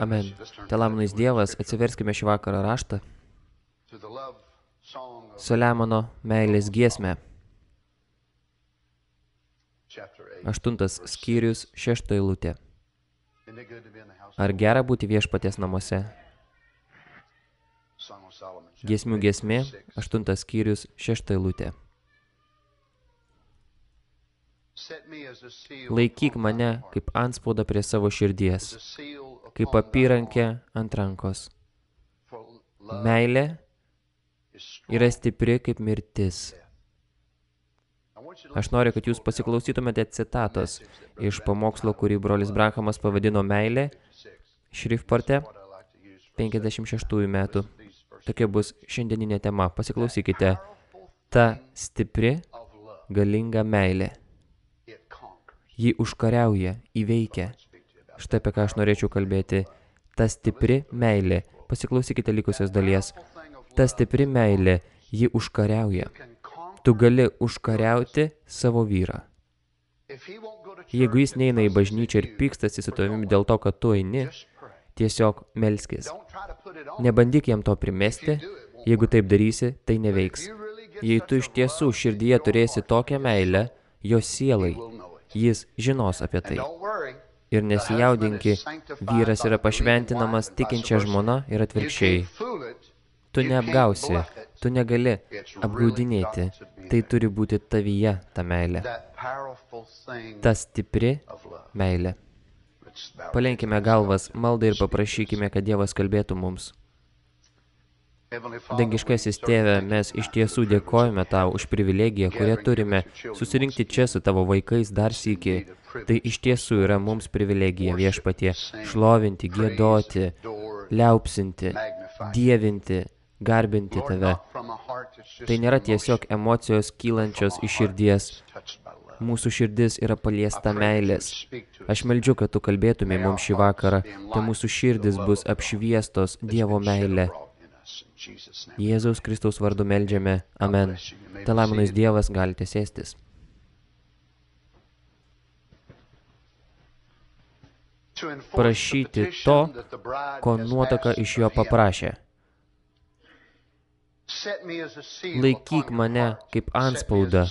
Amen. Te laiminais Dievas, atsiverskime šį vakarą raštą. Saliamono meilės giesmę. Aštuntas skyrius, šešta eilutė. Ar gera būti viešpaties namuose? Giesmių giesmė, aštuntas skyrius, šešta eilutė. Laikyk mane kaip anspaudą prie savo širdies, kaip apyrankė ant rankos. Meilė yra stipri kaip mirtis. Aš noriu, kad jūs pasiklausytumėte citatos iš pamokslo, kurį brolis Branhamas pavadino meilė, šriftporte 56 metų. Tokia bus šiandieninė tema. Pasiklausykite. Ta stipri, galinga meilė. Ji užkariauja, įveikia. Štai apie ką aš norėčiau kalbėti. Ta stipri meilė. Pasiklausykite likusios dalies. Ta stipri meilė, ji užkariauja. Tu gali užkariauti savo vyrą. Jeigu jis neina į bažnyčią ir pykstasi su tavimi dėl to, kad tu eini, tiesiog melskis. Nebandyk jam to primesti, jeigu taip darysi, tai neveiks. Jei tu iš tiesų širdyje turėsi tokią meilę, jo sielai, jis žinos apie tai. Ir nesijaudinki, vyras yra pašventinamas tikinčia žmona ir atvirkščiai. Tu neapgausi, tu negali apgaudinėti. Tai turi būti tavyje ta meilė. Ta stipri meilė. Palenkime galvas maldai ir paprašykime, kad Dievas kalbėtų mums. Dangiškasis tėve, mes iš tiesų dėkojame tau už privilegiją, kurią turime susirinkti čia su tavo vaikais dar sykį. Tai iš tiesų yra mums privilegija viešpatie šlovinti, gėdoti, liaupsinti, dievinti, garbinti tave. Tai nėra tiesiog emocijos kylančios iš širdies. Mūsų širdis yra paliesta meilės. Aš meldžiu, kad tu kalbėtumai mums šį vakarą, tai mūsų širdis bus apšviestos Dievo meilė. Jėzaus Kristaus vardu meldžiame. Amen. Te laiminais Dievas galite sėstis. Prašyti to, ko nuotaka iš jo paprašė. Laikyk mane kaip anspaudą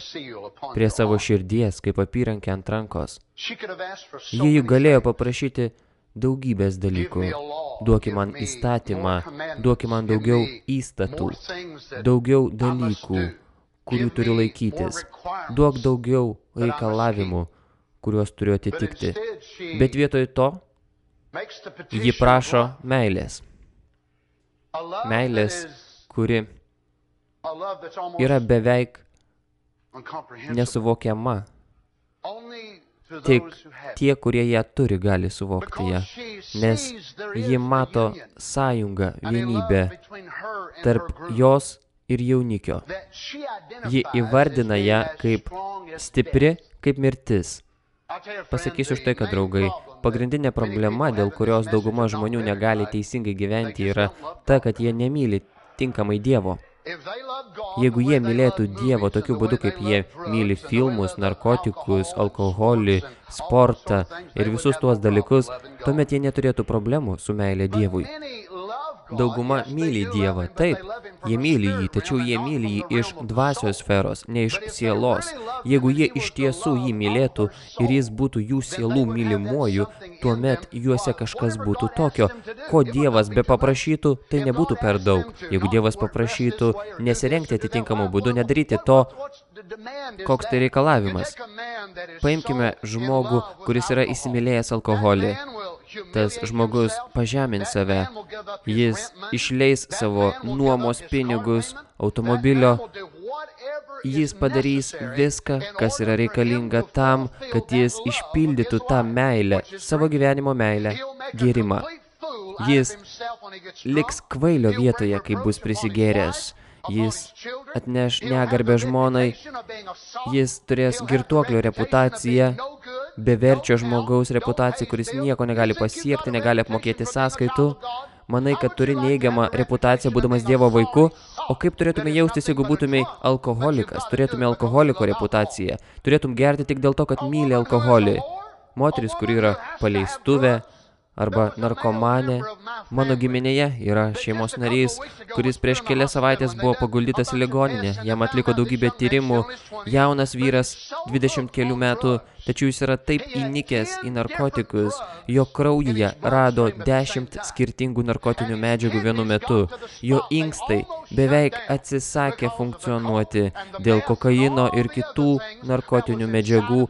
prie savo širdies, kaip apyrankė ant rankos. Jie juk galėjo paprašyti daugybės dalykų. Duoki man įstatymą, duoki man daugiau įstatų, daugiau dalykų, kurių turiu laikytis. Duok daugiau reikalavimų, kuriuos turiu atitikti. Bet vietoj to, ji prašo meilės. Meilės, kuri yra beveik nesuvokiama. Tik tie, kurie ją turi, gali suvokti ją, nes ji mato sąjungą, vienybę tarp jos ir jaunikio. Ji įvardina ją kaip stipri, kaip mirtis. Pasakysiu štai, kad draugai, pagrindinė problema, dėl kurios dauguma žmonių negali teisingai gyventi, yra ta, kad jie nemyli tinkamai Dievo. Jeigu jie mylėtų Dievo tokiu būdu, kaip jie myli filmus, narkotikus, alkoholį, sportą ir visus tuos dalykus, tuomet jie neturėtų problemų su meilė Dievui. Dauguma myli Dievą, taip, jie myli jį, tačiau jie myli jį iš dvasios sferos, ne iš sielos. Jeigu jie iš tiesų jį mylėtų ir jis būtų jų sielų mylimuoju, tuomet juose kažkas būtų tokio, ko Dievas be paprašytų, tai nebūtų per daug. Jeigu Dievas paprašytų nesirengti atitinkamų būdų, nedaryti to, koks tai reikalavimas. Paimkime žmogų, kuris yra įsimylėjęs alkoholį tas žmogus pažemins save, jis išleis savo nuomos pinigus, automobilio, jis padarys viską, kas yra reikalinga tam, kad jis išpildytų tą meilę, savo gyvenimo meilę, gėrimą. Jis liks kvailio vietoje, kai bus prisigėręs. Jis atneš negarbę žmonai, jis turės girtuoklio reputaciją, beverčio žmogaus reputaciją, kuris nieko negali pasiekti, negali apmokėti sąskaitų. Manai, kad turi neigiamą reputaciją, būdamas Dievo vaiku, o kaip turėtume jaustis, jeigu būtumei alkoholikas, turėtume alkoholiko reputaciją, turėtum gerti tik dėl to, kad myli alkoholį. Moteris, kuri yra paleistuvė, arba narkomanė. Mano giminėje yra šeimos narys, kuris prieš kelias savaitės buvo paguldytas į ligoninę. Jam atliko daugybę tyrimų. Jaunas vyras, 20 kelių metų, tačiau jis yra taip įnikęs į narkotikus, jo kraujyje rado 10 skirtingų narkotinių medžiagų vienu metu. Jo inkstai beveik atsisakė funkcionuoti dėl kokaino ir kitų narkotinių medžiagų,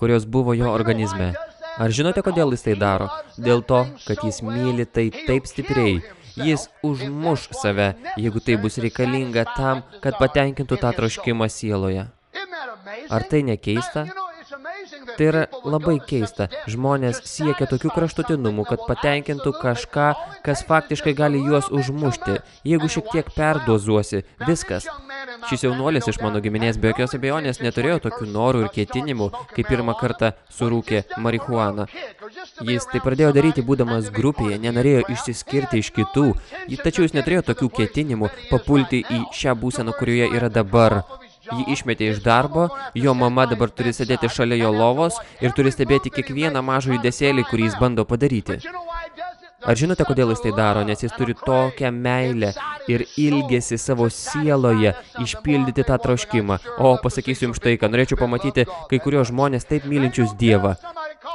kurios buvo jo organizme. Ar žinote, kodėl jis tai daro? Dėl to, kad jis myli tai taip stipriai. Jis užmuš save, jeigu tai bus reikalinga tam, kad patenkintų tą troškimą sieloje. Ar tai nekeista? Tai yra labai keista. Žmonės siekia tokių kraštutinumų, kad patenkintų kažką, kas faktiškai gali juos užmušti. Jeigu šiek tiek perdozuosi, viskas. Šis jaunuolis iš mano giminės be jokios abejonės neturėjo tokių norų ir ketinimų, kai pirmą kartą surūkė marihuaną. Jis tai pradėjo daryti būdamas grupėje, nenorėjo išsiskirti iš kitų, tačiau jis neturėjo tokių ketinimų papulti į šią būseną, kurioje yra dabar. Jį išmetė iš darbo, jo mama dabar turi sėdėti šalia jo lovos ir turi stebėti kiekvieną mažą judesėlį, kurį jis bando padaryti. Ar žinote, kodėl jis tai daro? Nes jis turi tokią meilę ir ilgesi savo sieloje išpildyti tą troškimą. O, pasakysiu jums štai, ką norėčiau pamatyti kai kurios žmonės taip mylinčius Dievą,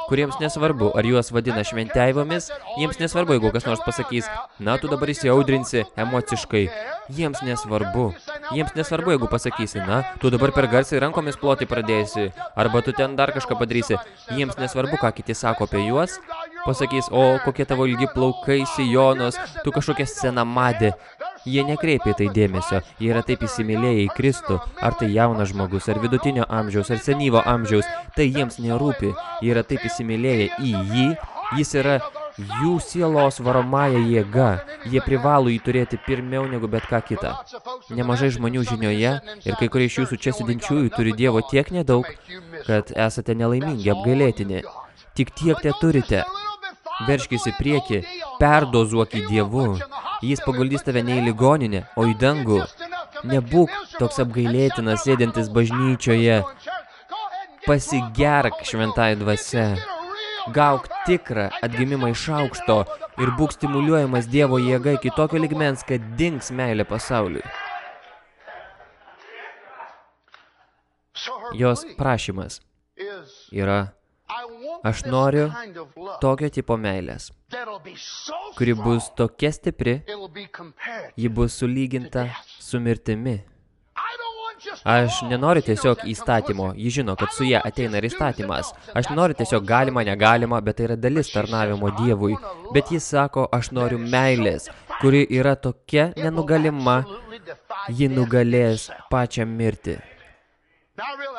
kuriems nesvarbu, ar juos vadina šventeivomis, jiems nesvarbu, jeigu kas nors pasakys, na, tu dabar įsiaudrinsi emociškai. Jiems nesvarbu. Jiems nesvarbu, jeigu pasakysi, na, tu dabar per garsiai rankomis ploti pradėsi, arba tu ten dar kažką padarysi. Jiems nesvarbu, ką kiti sako apie juos, pasakys, o kokie tavo ilgi plaukai, sijonos, tu kažkokia senamadė. Jie nekreipia į tai dėmesio, jie yra taip įsimylėję į Kristų, ar tai jaunas žmogus, ar vidutinio amžiaus, ar senyvo amžiaus, tai jiems nerūpi, jie yra taip įsimylėję į jį, jis yra jų sielos varomąją jėga, jie privalo jį turėti pirmiau negu bet ką kitą. Nemažai žmonių žinioje ir kai kurie iš jūsų čia sėdinčiųjų turi Dievo tiek nedaug, kad esate nelaimingi, apgailėtini. Tik tiek te turite, Verškis į priekį, perdozuok į Dievu. Jis paguldys tave ne į ligoninę, o į dangų. Nebūk toks apgailėtinas sėdintis bažnyčioje. Pasigerk šventai dvasia. Gauk tikrą atgimimą iš aukšto ir būk stimuliuojamas Dievo jėga iki tokio ligmens, kad dings meilė pasauliui. Jos prašymas yra Aš noriu tokio tipo meilės, kuri bus tokia stipri, ji bus sulyginta su mirtimi. Aš nenoriu tiesiog įstatymo, ji žino, kad su jie ateina ir įstatymas. Aš nenoriu tiesiog galima, negalima, bet tai yra dalis tarnavimo Dievui. Bet jis sako, aš noriu meilės, kuri yra tokia nenugalima, ji nugalės pačią mirtį.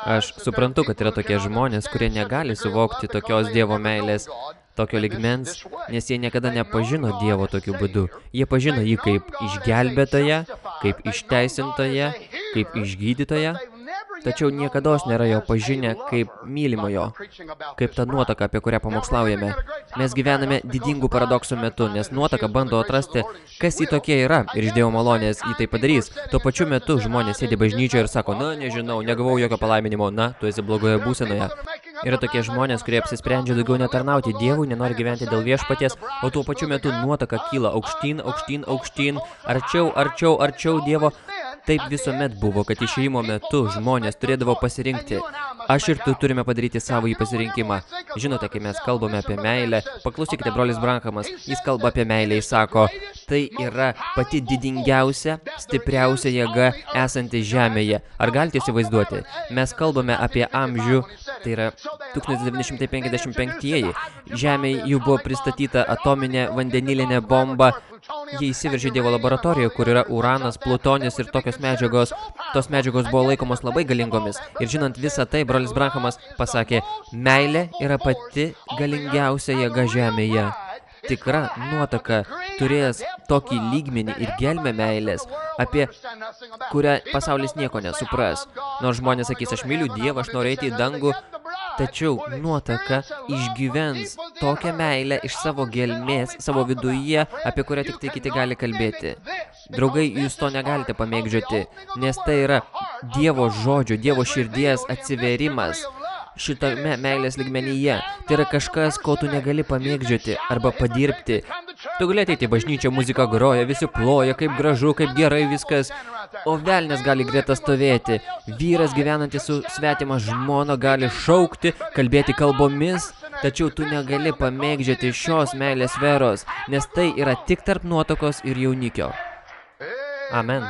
Aš suprantu, kad yra tokie žmonės, kurie negali suvokti tokios Dievo meilės, tokio ligmens, nes jie niekada nepažino Dievo tokiu būdu. Jie pažino jį kaip išgelbėtoją, kaip išteisintoją, kaip išgydytoją, tačiau niekada nėra jo pažinę kaip mylimojo, kaip ta nuotaka, apie kurią pamokslaujame. Mes gyvename didingų paradoksų metu, nes nuotaka bando atrasti, kas jį tokie yra ir iš Dievo malonės jį tai padarys. Tuo pačiu metu žmonės sėdi bažnyčioje ir sako, na, nežinau, negavau jokio palaiminimo, na, tu esi blogoje būsenoje. Yra tokie žmonės, kurie apsisprendžia daugiau netarnauti Dievui, nenori gyventi dėl viešpaties, o tuo pačiu metu nuotaka kyla aukštyn, aukštyn, aukštyn, arčiau, arčiau, arčiau Dievo, Taip visuomet buvo, kad išėjimo metu žmonės turėdavo pasirinkti. Aš ir tu turime padaryti savo į pasirinkimą. Žinote, kai mes kalbame apie meilę, paklausykite, brolis Brankamas, jis kalba apie meilę, jis sako, tai yra pati didingiausia, stipriausia jėga esanti žemėje. Ar galite įsivaizduoti? Mes kalbame apie amžių, tai yra 1955-ieji. Žemėje jau buvo pristatyta atominė vandenilinė bomba, Jie įsiveržė Dievo laboratorijoje, kur yra uranas, plutonis ir tokios medžiagos. Tos medžiagos buvo laikomos labai galingomis. Ir žinant visą tai, brolis Brankamas pasakė, meilė yra pati galingiausia jėga žemėje. Tikra nuotaka turės tokį lygmenį ir gelmę meilės, apie kurią pasaulis nieko nesupras. Nors žmonės sakys, aš myliu Dievą, aš noriu eiti į dangų, Tačiau nuotaka išgyvens tokią meilę iš savo gelmės, savo viduje, apie kurią tik tai kiti gali kalbėti. Draugai, jūs to negalite pamėgdžioti, nes tai yra Dievo žodžio, Dievo širdies atsiverimas. Šitame meilės ligmenyje. Tai yra kažkas, ko tu negali pamėgdžioti arba padirbti. Tu gali ateiti į bažnyčią, muzika groja, visi ploja, kaip gražu, kaip gerai viskas. O velnės gali greta stovėti. Vyras gyvenantis su svetima žmona gali šaukti, kalbėti kalbomis, tačiau tu negali pamėgdžioti šios meilės sferos, nes tai yra tik tarp nuotokos ir jaunikio. Amen.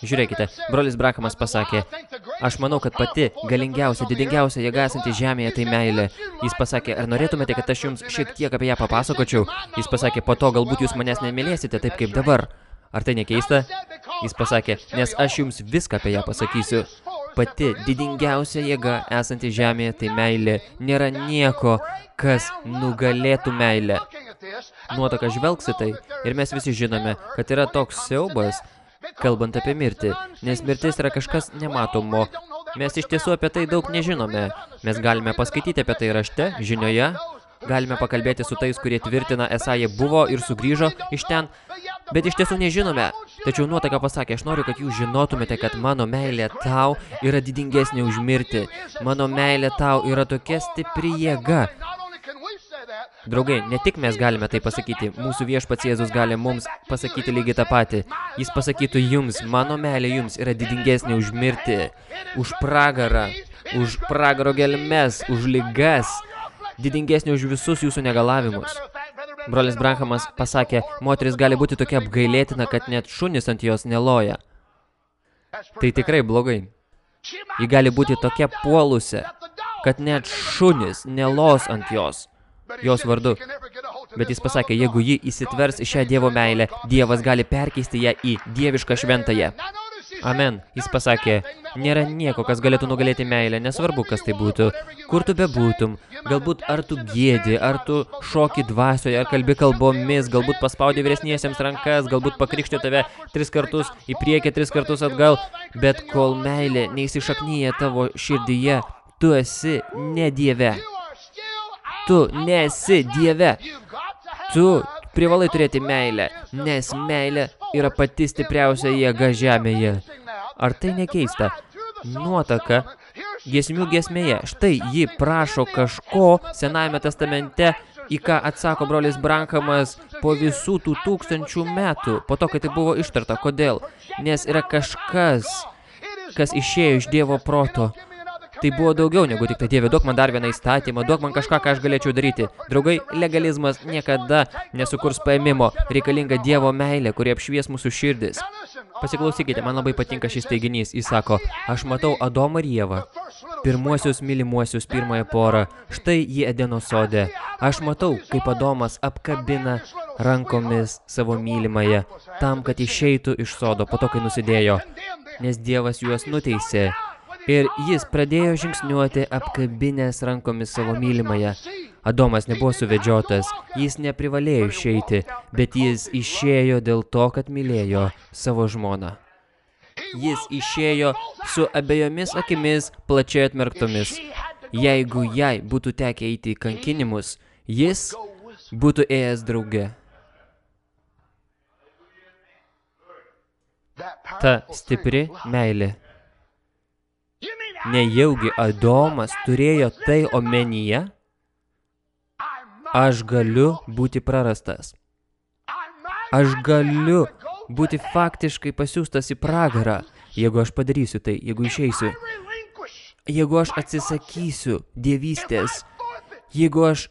Žiūrėkite, brolis Brakamas pasakė, aš manau, kad pati galingiausia, didingiausia jėga esanti žemėje tai meilė. Jis pasakė, ar norėtumėte, kad aš jums šiek tiek apie ją papasakočiau? Jis pasakė, po to galbūt jūs manęs nemylėsite taip kaip dabar. Ar tai nekeista? Jis pasakė, nes aš jums viską apie ją pasakysiu. Pati didingiausia jėga esanti žemėje tai meilė. Nėra nieko, kas nugalėtų meilę. Nuotaka žvelgs į tai ir mes visi žinome, kad yra toks siaubas, kalbant apie mirtį, nes mirtis yra kažkas nematomo. Mes iš tiesų apie tai daug nežinome. Mes galime paskaityti apie tai rašte, žinioje, galime pakalbėti su tais, kurie tvirtina, esą jie buvo ir sugrįžo iš ten, bet iš tiesų nežinome. Tačiau nuotaka pasakė, aš noriu, kad jūs žinotumėte, kad mano meilė tau yra didingesnė už mirtį. Mano meilė tau yra tokia stipri jėga, Draugai, ne tik mes galime tai pasakyti, mūsų viešpats Jėzus gali mums pasakyti lygiai tą patį. Jis pasakytų jums, mano meilė jums yra didingesnė už mirtį, už pragarą, už pragaro gelmes, už lygas, didingesnė už visus jūsų negalavimus. Brolis Branhamas pasakė, moteris gali būti tokia apgailėtina, kad net šunis ant jos neloja. Tai tikrai blogai. Ji gali būti tokia puolusi, kad net šunis nelos ant jos jos vardu. Bet jis pasakė, jeigu ji įsitvers šią Dievo meilę, Dievas gali perkeisti ją į dievišką šventąją. Amen. Jis pasakė, nėra nieko, kas galėtų nugalėti meilę, nesvarbu, kas tai būtų. Kur tu bebūtum, galbūt ar tu gėdi, ar tu šoki dvasioje, ar kalbi kalbomis, galbūt paspaudė vyresniesiems rankas, galbūt pakrikštė tave tris kartus į priekį, tris kartus atgal, bet kol meilė neįsišaknyja tavo širdyje, tu esi ne Dieve. Tu nesi Dieve. Tu privalai turėti meilę, nes meilė yra pati stipriausia jėga žemėje. Ar tai nekeista? Nuotaka giesmių giesmėje. Štai ji prašo kažko Senajame testamente, į ką atsako brolis Brankamas po visų tų tūkstančių metų, po to, kai tai buvo ištarta. Kodėl? Nes yra kažkas, kas išėjo iš Dievo proto. Tai buvo daugiau negu tik tai Dieve, duok man dar vieną įstatymą, duok man kažką, ką aš galėčiau daryti. Draugai, legalizmas niekada nesukurs paėmimo, reikalinga Dievo meilė, kuri apšvies mūsų širdis. Pasiklausykite, man labai patinka šis teiginys. Jis sako, aš matau Adomą ir Jėvą, pirmuosius mylimuosius pirmąją porą, štai jį Edeno sodė. Aš matau, kaip Adomas apkabina rankomis savo mylimąją, tam, kad išeitų iš sodo po to, kai nusidėjo, nes Dievas juos nuteisė. Ir jis pradėjo žingsniuoti apkabinės rankomis savo mylimąją. Adomas nebuvo suvedžiotas, jis neprivalėjo išeiti, bet jis išėjo dėl to, kad mylėjo savo žmoną. Jis išėjo su abiejomis akimis plačiai atmerktomis. Jeigu jai būtų tekę eiti į kankinimus, jis būtų ėjęs drauge. Ta stipri meilė Nejaugi Adomas turėjo tai omenyje? Aš galiu būti prarastas. Aš galiu būti faktiškai pasiūstas į pragarą, jeigu aš padarysiu tai, jeigu išeisiu. Jeigu aš atsisakysiu dievystės, jeigu aš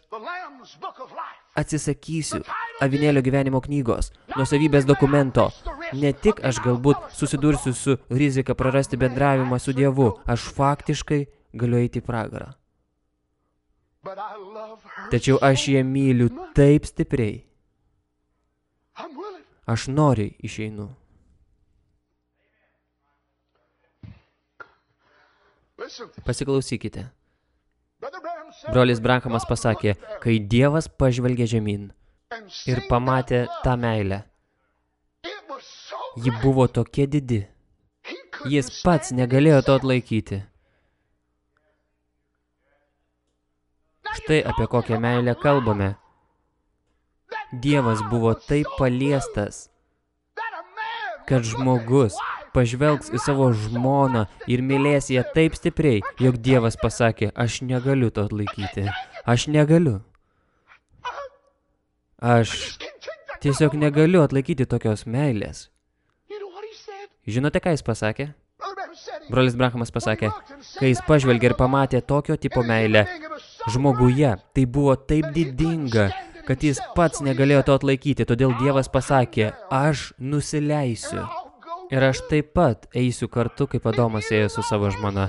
atsisakysiu avinėlio gyvenimo knygos, nusavybės dokumento. Ne tik aš galbūt susidursiu su rizika prarasti bendravimą su Dievu, aš faktiškai galiu eiti į pragarą. Tačiau aš ją myliu taip stipriai. Aš noriai išeinu. Pasiklausykite. Brolis Brankamas pasakė, kai Dievas pažvelgė žemyn ir pamatė tą meilę, ji buvo tokia didi. Jis pats negalėjo to atlaikyti. Štai apie kokią meilę kalbame. Dievas buvo taip paliestas, kad žmogus pažvelgs į savo žmoną ir mylės ją taip stipriai, jog Dievas pasakė, aš negaliu to atlaikyti. Aš negaliu. Aš tiesiog negaliu atlaikyti tokios meilės. Žinote, ką jis pasakė? Brolis Brahamas pasakė, kai jis pažvelgė ir pamatė tokio tipo meilę žmoguje, tai buvo taip didinga, kad jis pats negalėjo to atlaikyti, todėl Dievas pasakė, aš nusileisiu. Ir aš taip pat eisiu kartu, kaip Adomas ėjo su savo žmona.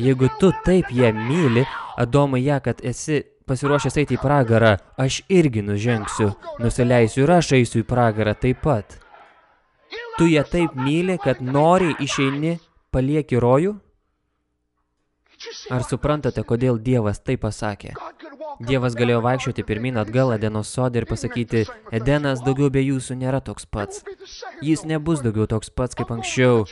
Jeigu tu taip ją myli, Adomai ją, kad esi pasiruošęs eiti į pragarą, aš irgi nužengsiu, nusileisiu ir aš eisiu į pragarą taip pat. Tu ją taip myli, kad nori išeini, palieki rojų? Ar suprantate, kodėl Dievas tai pasakė? Dievas galėjo vaikščioti pirmin atgal Edeno sodą ir pasakyti, Edenas daugiau be jūsų nėra toks pats. Jis nebus daugiau toks pats kaip anksčiau.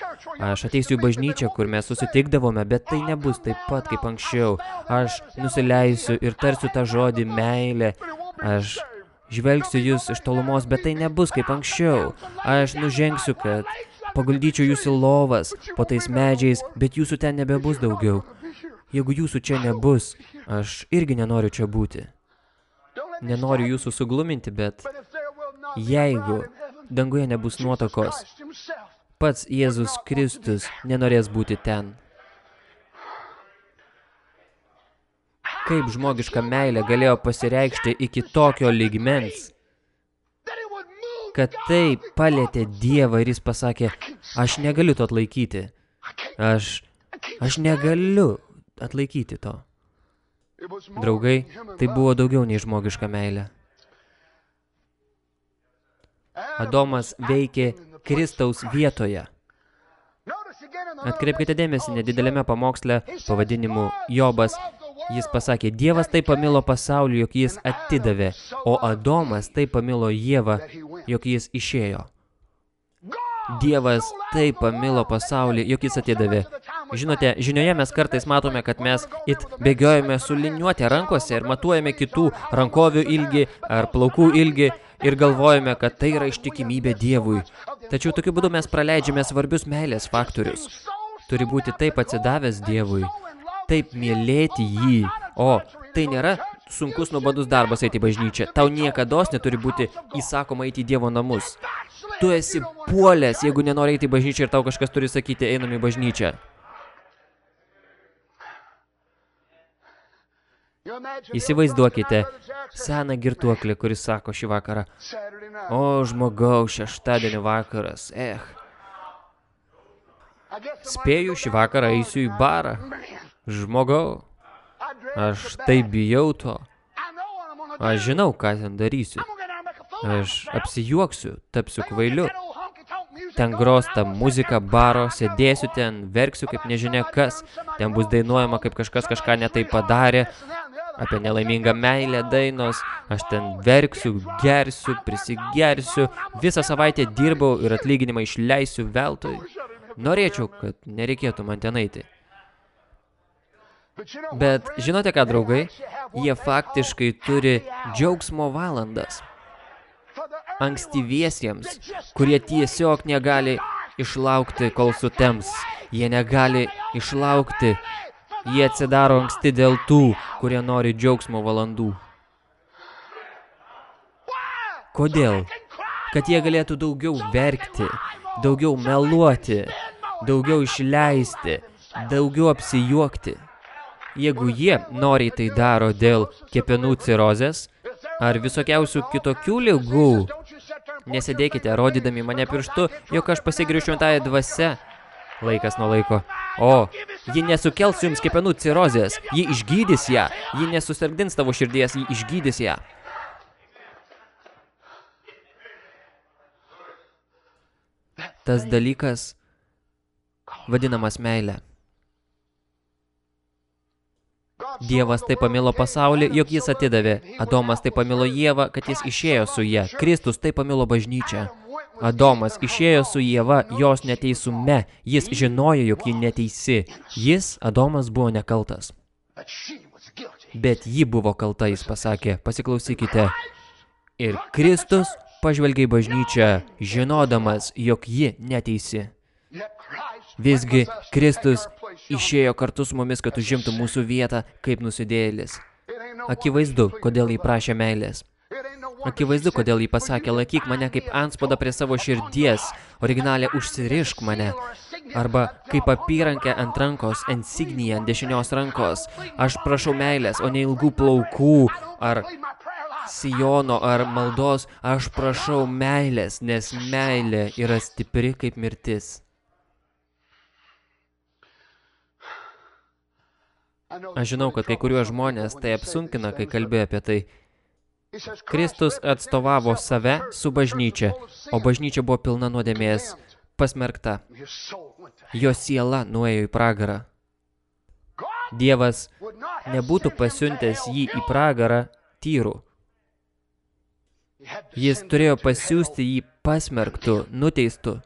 Aš ateisiu į bažnyčią, kur mes susitikdavome, bet tai nebus taip pat kaip anksčiau. Aš nusileisiu ir tarsiu tą žodį meilė. Aš žvelgsiu jūs iš tolumos, bet tai nebus kaip anksčiau. Aš nužengsiu, kad paguldyčiau jūs į lovas po tais medžiais, bet jūsų ten nebebus daugiau. Jeigu jūsų čia nebus, aš irgi nenoriu čia būti. Nenoriu jūsų sugluminti, bet jeigu danguje nebus nuotokos, pats Jėzus Kristus nenorės būti ten. Kaip žmogiška meilė galėjo pasireikšti iki tokio lygmens, kad tai palėtė Dievą ir jis pasakė, aš negaliu to atlaikyti. Aš, aš negaliu atlaikyti to. Draugai, tai buvo daugiau nei žmogiška meilė. Adomas veikė Kristaus vietoje. Atkreipkite dėmesį nedidelėme pamoksle pavadinimu Jobas. Jis pasakė, Dievas taip pamilo pasaulį, jog jis atidavė, o Adomas taip pamilo Jėvą, jog jis išėjo. Dievas taip pamilo pasaulį, jog jis atidavė. Žinote, žinioje mes kartais matome, kad mes it bėgiojame su liniuotė rankose ir matuojame kitų rankovių ilgį ar plaukų ilgį ir galvojame, kad tai yra ištikimybė Dievui. Tačiau tokiu būdu mes praleidžiame svarbius meilės faktorius. Turi būti taip atsidavęs Dievui, taip mylėti jį. O, tai nėra sunkus nuobodus darbas eiti į bažnyčią. Tau niekados neturi būti įsakoma eiti į Dievo namus. Tu esi puolęs, jeigu nenori eiti į bažnyčią ir tau kažkas turi sakyti, einam į bažnyčią. Įsivaizduokite seną girtuoklį, kuris sako šį vakarą, o žmogau, šeštadienio vakaras, eh. Spėju, šį vakarą eisiu į barą. Žmogau, aš taip bijau to. Aš žinau, ką ten darysiu. Aš apsijuoksiu, tapsiu kvailiu. Ten gros ta muzika baro, sėdėsiu ten, verksiu kaip nežinia kas. Ten bus dainuojama, kaip kažkas kažką netai padarė. Apie nelaimingą meilę dainos. Aš ten verksiu, gersiu, prisigersiu. Visą savaitę dirbau ir atlyginimą išleisiu veltui. Norėčiau, kad nereikėtų man ten eiti. Bet žinote ką, draugai? Jie faktiškai turi džiaugsmo valandas ankstyviesiems, kurie tiesiog negali išlaukti, kol sutems. Jie negali išlaukti. Jie atsidaro anksti dėl tų, kurie nori džiaugsmo valandų. Kodėl? Kad jie galėtų daugiau verkti, daugiau meluoti, daugiau išleisti, daugiau apsijuokti. Jeigu jie noriai tai daro dėl kepenų cirozės ar visokiausių kitokių lygų, Nesėdėkite, rodydami mane pirštu, jog aš pasigiriu šventąją dvasę. Laikas nuo laiko. O, ji nesukels jums kepenų cirozės, ji išgydys ją, ji nesusargdins tavo širdies, ji išgydys ją. Tas dalykas vadinamas meilė. Dievas taip pamilo pasaulį, jog jis atidavė. Adomas taip pamilo Jėvą, kad jis išėjo su ją. Kristus taip pamilo bažnyčią. Adomas išėjo su Jėva jos neteisume. Jis žinojo, jog ji neteisi. Jis, Adomas, buvo nekaltas. Bet ji buvo kalta, jis pasakė. Pasiklausykite. Ir Kristus pažvelgia į bažnyčią, žinodamas, jog ji neteisi. Visgi Kristus išėjo kartu su mumis, kad užimtų mūsų vietą kaip nusidėjėlis. Akivaizdu, kodėl jį prašė meilės. Akivaizdu, kodėl jį pasakė, laikyk mane kaip anspada prie savo širdies, originalė užsirišk mane. Arba kaip apyrankę ant rankos, insigniją ant dešinios rankos. Aš prašau meilės, o ne ilgų plaukų ar sijono ar maldos. Aš prašau meilės, nes meilė yra stipri kaip mirtis. Aš žinau, kad kai kuriuos žmonės tai apsunkina, kai kalbėjo apie tai. Kristus atstovavo save su bažnyčia, o bažnyčia buvo pilna nuodėmės, pasmerkta. Jo siela nuėjo į pragarą. Dievas nebūtų pasiuntęs jį į pragarą tyrų. Jis turėjo pasiūsti jį pasmerktų, nuteistų.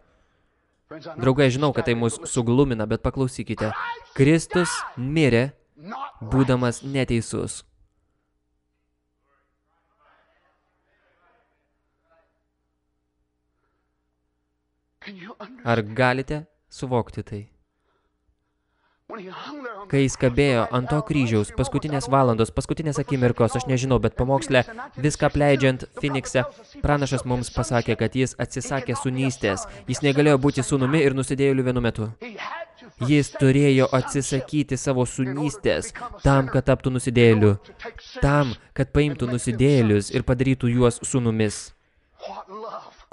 Draugai, žinau, kad tai mus suglumina, bet paklausykite. Kristus mirė būdamas neteisus. Ar galite suvokti tai? Kai jis kabėjo ant to kryžiaus, paskutinės valandos, paskutinės akimirkos, aš nežinau, bet pamokslę, viską pleidžiant Finikse, pranašas mums pasakė, kad jis atsisakė sunystės. Jis negalėjo būti sūnumi ir nusidėjėliu vienu metu. Jis turėjo atsisakyti savo sunystės tam, kad taptų nusidėliu. Tam, kad paimtų nusidėlius ir padarytų juos sūnumis.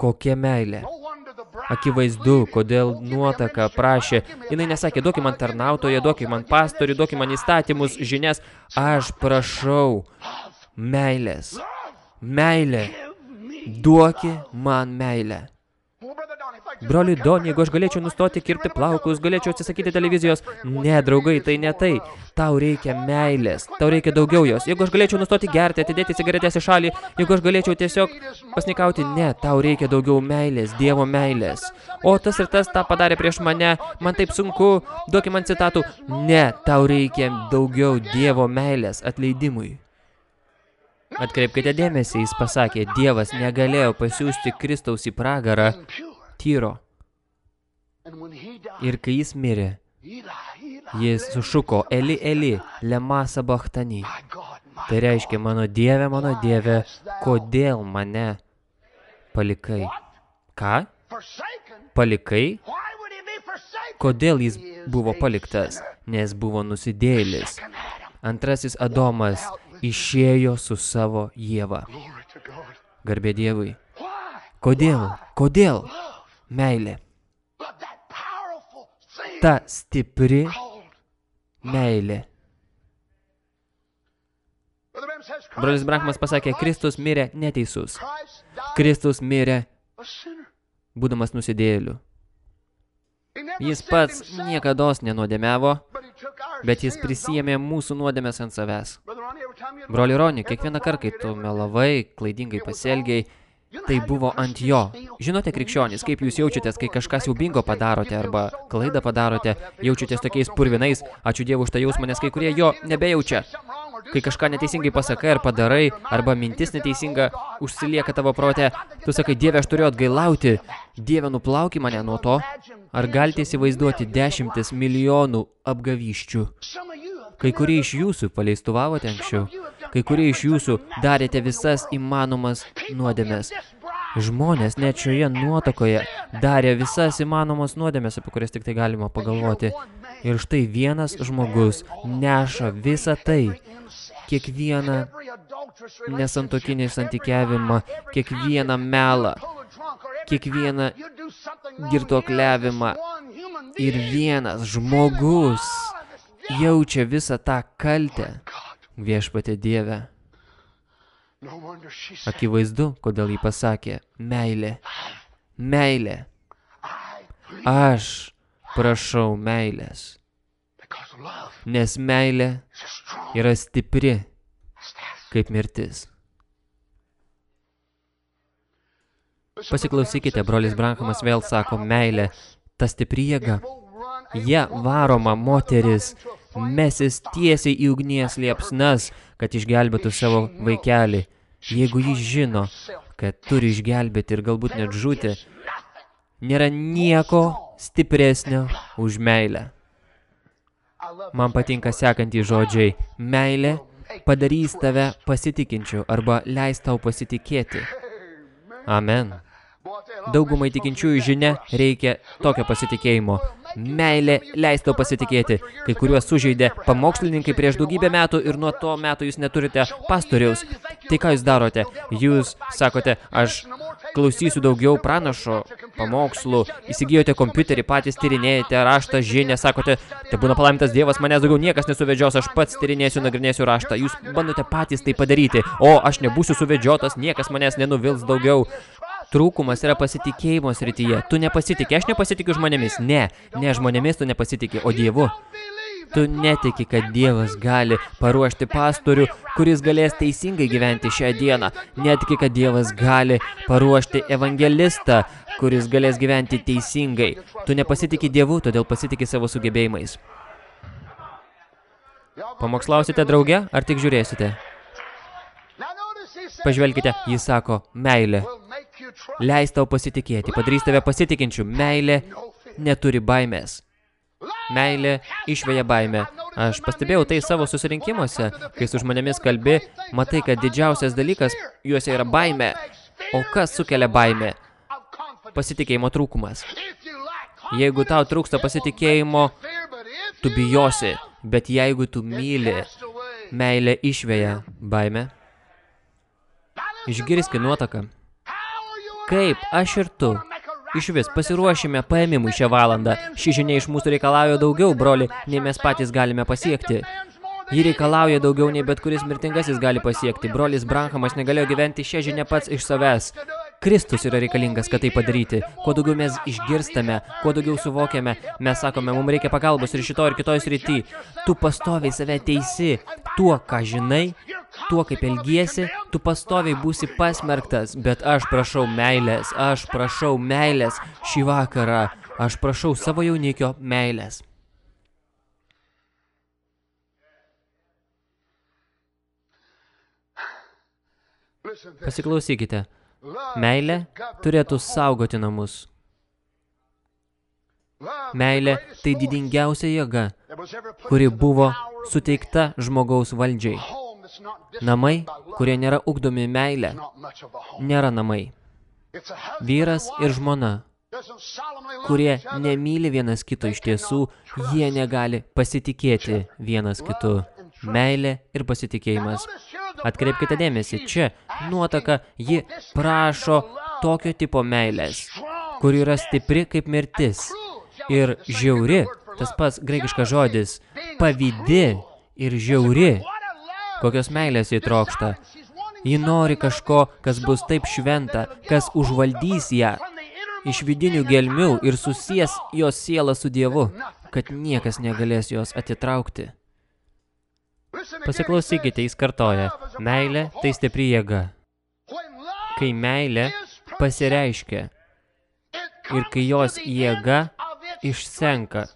Kokia meilė. Akivaizdu, kodėl nuotaka prašė. Jinai nesakė, duokit man tarnautoje, duokit man pastorių, duokit man įstatymus, žinias. Aš prašau meilės. Meilė. Duoki man meilę. Broli Don, jeigu aš galėčiau nustoti kirpti plaukus, galėčiau atsisakyti televizijos. Ne, draugai, tai ne tai. Tau reikia meilės, tau reikia daugiau jos. Jeigu aš galėčiau nustoti gerti, atidėti cigaretės į šalį, jeigu aš galėčiau tiesiog pasnikauti, ne, tau reikia daugiau meilės, Dievo meilės. O tas ir tas tą padarė prieš mane, man taip sunku, duokit man citatų. Ne, tau reikia daugiau Dievo meilės atleidimui. Atkreipkite dėmesį, jis pasakė, Dievas negalėjo pasiūsti Kristaus į pragarą tyro. Ir kai jis mirė, jis sušuko Eli Eli, lema sabachtani. Tai reiškia, mano Dieve, mano Dieve, kodėl mane palikai? Ką? Palikai? Kodėl jis buvo paliktas? Nes buvo nusidėlis. Antrasis Adomas išėjo su savo Jėva. Garbė Dievui. Kodėl? Kodėl? Meilė. Ta stipri meilė. Brolis Brahmas pasakė, Kristus mirė neteisus. Kristus mirė būdamas nusidėliu. Jis pats niekados nenuodėmiavo, bet jis prisijėmė mūsų nuodėmės ant savęs. Broli Roni, kiekvieną kartą, kai tu melavai, klaidingai pasielgiai, tai buvo ant jo. Žinote, krikščionys, kaip jūs jaučiatės, kai kažką siaubingo padarote arba klaidą padarote, jaučiatės tokiais purvinais, ačiū Dievui už tą jausmą, nes kai kurie jo nebejaučia. Kai kažką neteisingai pasakai ar padarai, arba mintis neteisinga užsilieka tavo prote, tu sakai, Dieve, aš turiu atgailauti, Dieve, nuplauki mane nuo to. Ar galite įsivaizduoti dešimtis milijonų apgavyščių? Kai kurie iš jūsų paleistuvavote anksčiau, kai kurie iš jūsų darėte visas įmanomas nuodėmės. Žmonės net šioje nuotakoje darė visas įmanomas nuodėmės, apie kurias tik tai galima pagalvoti. Ir štai vienas žmogus neša visą tai, kiekvieną nesantokinį santykiavimą, kiekvieną melą, kiekvieną girtuokliavimą. Ir vienas žmogus jaučia visą tą kaltę viešpatė Dieve. Akivaizdu, kodėl jį pasakė meilė. Meilė. Aš prašau meilės. Nes meilė yra stipri kaip mirtis. Pasiklausykite, brolis Brankamas vėl sako, meilė, ta stipri jėga. Jie varoma moteris mesis tiesiai į ugnies liepsnas, kad išgelbėtų savo vaikelį. Jeigu jis žino, kad turi išgelbėti ir galbūt net žūti, Nėra nieko stipresnio už meilę. Man patinka sekantys žodžiai. Meilė padarys tave pasitikinčiu arba leis tau pasitikėti. Amen. Daugumai tikinčiųjų žinia reikia tokio pasitikėjimo. Meilė leis tau pasitikėti. Kai kuriuos sužeidė pamokslininkai prieš daugybę metų ir nuo to metų jūs neturite pastoriaus. Tai ką jūs darote? Jūs sakote, aš klausysiu daugiau pranašo, pamokslų, įsigijote kompiuterį, patys tyrinėjate raštą, žinę, sakote, te būna palaimintas Dievas, manęs daugiau niekas nesuvedžios, aš pats tyrinėsiu, nagrinėsiu raštą. Jūs bandote patys tai padaryti, o aš nebūsiu suvedžiotas, niekas manęs nenuvils daugiau trūkumas yra pasitikėjimo srityje. Tu nepasitikė, aš nepasitikiu žmonėmis. Ne, ne žmonėmis tu nepasitikė, o Dievu. Tu netiki, kad Dievas gali paruošti pastorių, kuris galės teisingai gyventi šią dieną. Netiki, kad Dievas gali paruošti evangelistą, kuris galės gyventi teisingai. Tu nepasitikė Dievu, todėl pasitikė savo sugebėjimais. Pamokslausite drauge, ar tik žiūrėsite? Pažvelkite, jis sako, meilė. Leis tau pasitikėti, padarys tave pasitikinčių. Meilė neturi baimės. Meilė išveja baimę. Aš pastebėjau tai savo susirinkimuose, kai su žmonėmis kalbi, matai, kad didžiausias dalykas juose yra baimė. O kas sukelia baimę? Pasitikėjimo trūkumas. Jeigu tau trūksta pasitikėjimo, tu bijosi, bet jeigu tu myli, meilė išveja baimę. Išgirski nuotaką. Kaip aš ir tu. Iš vis pasiruošime paėmimui šią valandą. Ši žinia iš mūsų reikalauja daugiau, broli, nei mes patys galime pasiekti. Ji reikalauja daugiau, nei bet kuris mirtingasis gali pasiekti. Brolis Branhamas negalėjo gyventi šią žinią pats iš savęs. Kristus yra reikalingas, kad tai padaryti. Kuo daugiau mes išgirstame, kuo daugiau suvokiame, mes sakome, mums reikia pagalbos ir šito ir kitoj srity. Tu pastoviai save teisi tuo, ką žinai, tuo, kaip elgiesi, tu pastoviai būsi pasmerktas, bet aš prašau meilės, aš prašau meilės šį vakarą, aš prašau savo jaunikio meilės. Pasiklausykite. Meilė turėtų saugoti namus. Meilė tai didingiausia jėga, kuri buvo suteikta žmogaus valdžiai. Namai, kurie nėra ugdomi meilę, nėra namai. Vyras ir žmona, kurie nemyli vienas kito iš tiesų, jie negali pasitikėti vienas kitu. Meilė ir pasitikėjimas. Atkreipkite dėmesį, čia nuotaka, ji prašo tokio tipo meilės, kuri yra stipri kaip mirtis ir žiauri, tas pats graikiškas žodis, pavydi ir žiauri. Kokios meilės jį trokšta. Ji nori kažko, kas bus taip šventa, kas užvaldys ją iš vidinių gelmių ir susies jos sielą su Dievu, kad niekas negalės jos atitraukti. Pasiklausykite, jis kartoja, meilė tai stipri jėga. Kai meilė pasireiškia ir kai jos jėga išsenka,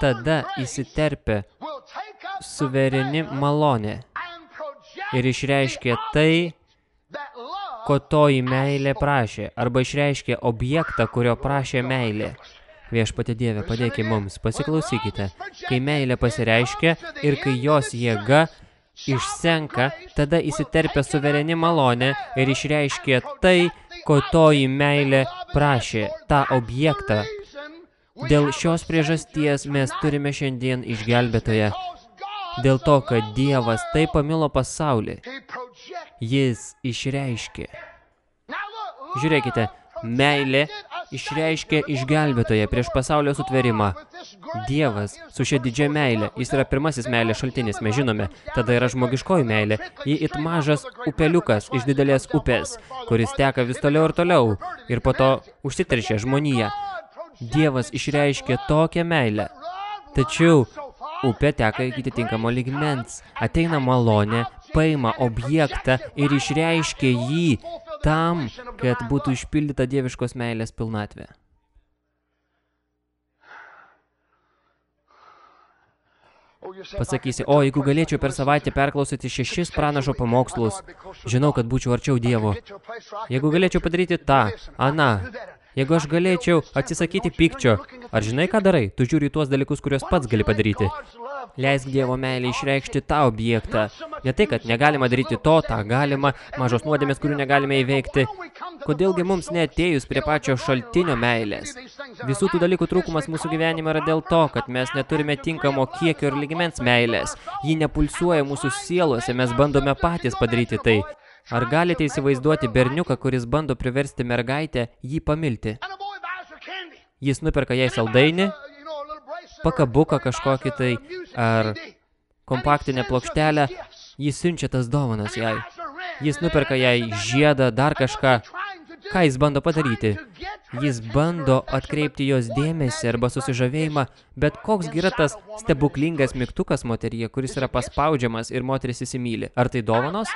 tada įsiterpia suvereni malonė ir išreiškia tai, ko toji meilė prašė, arba išreiškia objektą, kurio prašė meilė. Viešpatė Dieve, padėkime mums, pasiklausykite, kai meilė pasireiškia ir kai jos jėga išsenka, tada įsiterpia suvereni malonė ir išreiškia tai, ko toji meilė prašė, tą objektą. Dėl šios priežasties mes turime šiandien išgelbėtoje. Dėl to, kad Dievas taip pamilo pasaulį, jis išreiškė. Žiūrėkite, meilė išreiškė išgelbėtoje prieš pasaulio sutverimą. Dievas su šia didžia meilė, jis yra pirmasis meilės šaltinis, mes žinome, tada yra žmogiškoji meilė, ji it mažas upeliukas iš didelės upės, kuris teka vis toliau ir toliau ir po to užsiteršia žmoniją. Dievas išreiškė tokią meilę, tačiau upė teka iki tinkamo ligmens, ateina malonė, paima objektą ir išreiškia jį tam, kad būtų išpildyta dieviškos meilės pilnatvė. Pasakysi, o jeigu galėčiau per savaitę perklausyti šešis pranašo pamokslus, žinau, kad būčiau arčiau Dievo. Jeigu galėčiau padaryti tą, aną, Jeigu aš galėčiau atsisakyti pykčio, ar žinai, ką darai? Tu žiūri tuos dalykus, kuriuos pats gali padaryti. Leisk Dievo meilį išreikšti tą objektą. Ne tai, kad negalima daryti to, tą galima, mažos nuodėmės, kurių negalime įveikti. Kodėlgi mums neatėjus prie pačio šaltinio meilės? Visų tų dalykų trūkumas mūsų gyvenime yra dėl to, kad mes neturime tinkamo kiekio ir lygmens meilės. Ji nepulsuoja mūsų sielose, mes bandome patys padaryti tai. Ar galite įsivaizduoti berniuką, kuris bando priversti mergaitę jį pamilti? Jis nuperka jai saldainį, pakabuką kažkokį tai, ar kompaktinę plokštelę, jis siunčia tas dovanas jai. Jis nuperka jai žiedą, dar kažką. Ką jis bando padaryti? Jis bando atkreipti jos dėmesį arba susižavėjimą, bet koks yra tas stebuklingas mygtukas moteryje, kuris yra paspaudžiamas ir moteris įsimyli. Ar tai dovanos?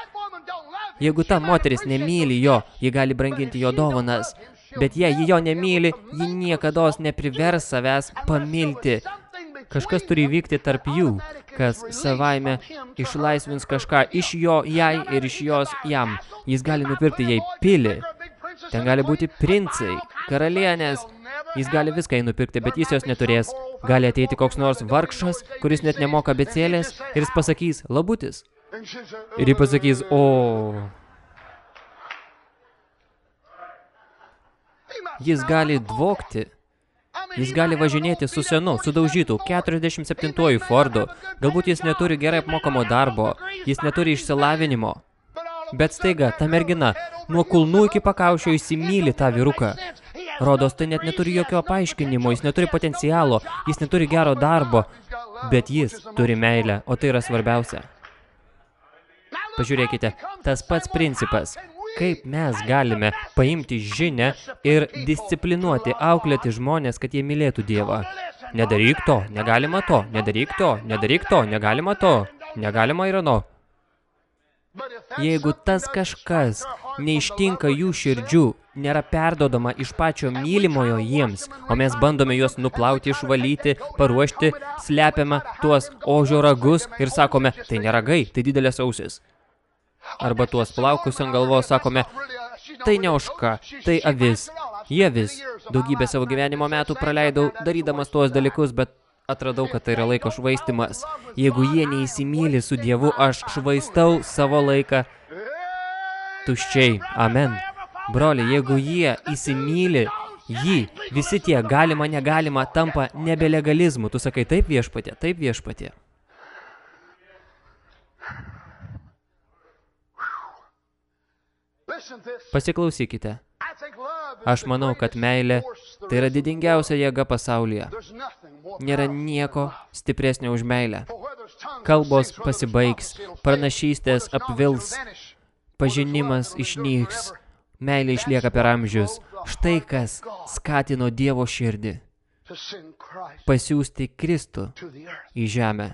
Jeigu ta moteris nemyli jo, ji gali branginti jo dovanas. Bet jei ji jo nemyli, ji niekados neprivers savęs pamilti. Kažkas turi vykti tarp jų, kas savaime išlaisvins kažką iš jo jai ir iš jos jam. Jis gali nupirkti jai pilį. Ten gali būti princai, karalienės. Jis gali viską nupirkti, bet jis jos neturės. Gali ateiti koks nors vargšas, kuris net nemoka becėlės ir jis pasakys, labutis. Ir ji pasakys, o... Jis gali dvokti. Jis gali važinėti su senu, sudaužytų 47 Fordu. Galbūt jis neturi gerai apmokamo darbo, jis neturi išsilavinimo. Bet staiga, ta mergina nuo kulnų iki pakaušio įsimyli tą vyruką. Rodos, tai net neturi jokio paaiškinimo, jis neturi potencialo, jis neturi gero darbo, bet jis turi meilę, o tai yra svarbiausia. Pažiūrėkite, tas pats principas. Kaip mes galime paimti žinę ir disciplinuoti, auklėti žmonės, kad jie mylėtų Dievą? Nedaryk to, negalima to, nedaryk to, nedaryk to, negalima to, negalima ir ano. Jeigu tas kažkas neištinka jų širdžių, nėra perdodama iš pačio mylimojo jiems, o mes bandome juos nuplauti, išvalyti, paruošti, slepiame tuos ožio ragus ir sakome, tai neragai, tai didelės ausis arba tuos plaukus ant galvos sakome, tai ne oška, tai avis. Jie vis. Daugybę savo gyvenimo metų praleidau darydamas tuos dalykus, bet atradau, kad tai yra laiko švaistimas. Jeigu jie neįsimyli su Dievu, aš švaistau savo laiką tuščiai. Amen. Broli, jeigu jie įsimyli jį, visi tie galima, negalima tampa nebelegalizmu. Tu sakai taip viešpatė, taip viešpatė. Pasiklausykite. Aš manau, kad meilė tai yra didingiausia jėga pasaulyje. Nėra nieko stipresnio už meilę. Kalbos pasibaigs, pranašystės apvils, pažinimas išnyks, meilė išlieka per amžius. Štai kas skatino Dievo širdį pasiūsti Kristų į žemę.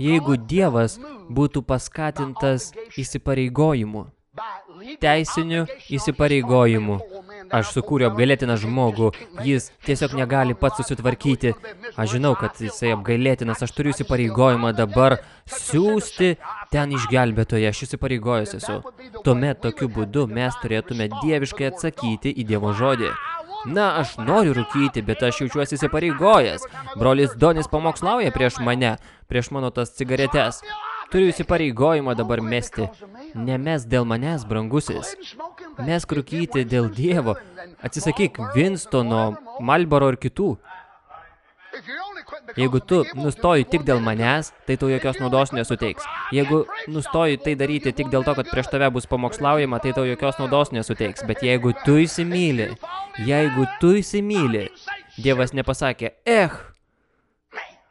Jeigu Dievas būtų paskatintas įsipareigojimu, teisinių įsipareigojimų. Aš sukūriau apgailėtiną žmogų, jis tiesiog negali pats susitvarkyti. Aš žinau, kad jisai apgailėtinas, aš turiu įsipareigojimą dabar siūsti ten išgelbėtoje, aš įsipareigojęs esu. Tuomet tokiu būdu mes turėtume dieviškai atsakyti į Dievo žodį. Na, aš noriu rūkyti, bet aš jaučiuosi įsipareigojęs. Brolis Donis pamokslauja prieš mane, prieš mano tas cigaretes. Turiu įsipareigojimą dabar mesti. Nemes dėl manęs, brangusis. Mes krūkyti dėl Dievo. Atsisakyk Winstono, Malboro ir kitų. Jeigu tu nustoji tik dėl manęs, tai tau jokios naudos nesuteiks. Jeigu nustoji tai daryti tik dėl to, kad prieš tave bus pamokslaujama, tai tau jokios naudos nesuteiks. Bet jeigu tu įsimyli, jeigu tu įsimyli, Dievas nepasakė, eh,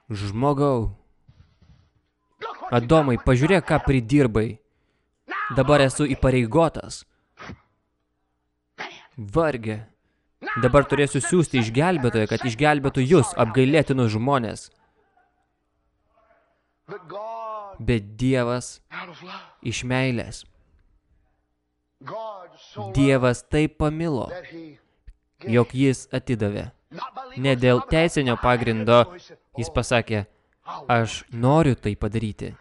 žmogau, Adomai, pažiūrėk, ką pridirbai. Dabar esu įpareigotas. Vargė. Dabar turėsiu siūsti išgelbėtoją, kad išgelbėtų jūs, apgailėtinus žmonės. Bet Dievas iš meilės. Dievas taip pamilo, jog jis atidavė. Ne dėl teisinio pagrindo, jis pasakė, Aš noriu tai padaryti.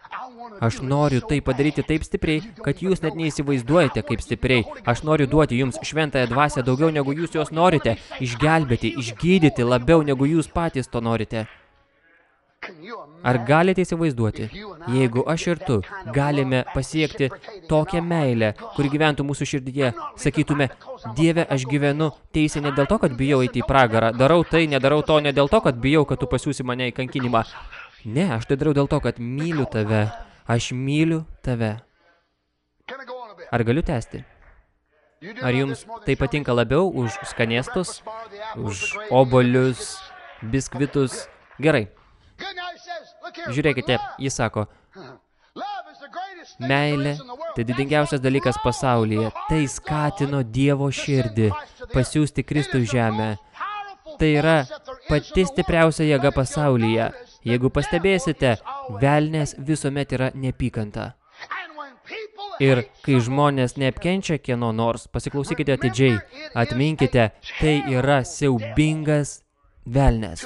Aš noriu tai padaryti taip stipriai, kad jūs net neįsivaizduojate, kaip stipriai. Aš noriu duoti jums šventąją dvasę daugiau, negu jūs jos norite. Išgelbėti, išgydyti labiau, negu jūs patys to norite. Ar galite įsivaizduoti, jeigu aš ir tu galime pasiekti tokią meilę, kuri gyventų mūsų širdyje, sakytume, Dieve, aš gyvenu teisė ne dėl to, kad bijau eiti į pragarą, darau tai, nedarau to, ne dėl to, kad bijau, kad tu pasiūsi mane į kankinimą. Ne, aš tai darau dėl to, kad myliu tave, aš myliu tave. Ar galiu tęsti? Ar jums tai patinka labiau už skanėstus, už obolius, biskvitus? Gerai, Žiūrėkite, jis sako, meilė tai didingiausias dalykas pasaulyje. Tai skatino Dievo širdį pasiūsti Kristų žemę. Tai yra pati stipriausia jėga pasaulyje. Jeigu pastebėsite, velnės visuomet yra nepykanta. Ir kai žmonės neapkenčia kieno nors, pasiklausykite atidžiai, atminkite, tai yra siaubingas velnės.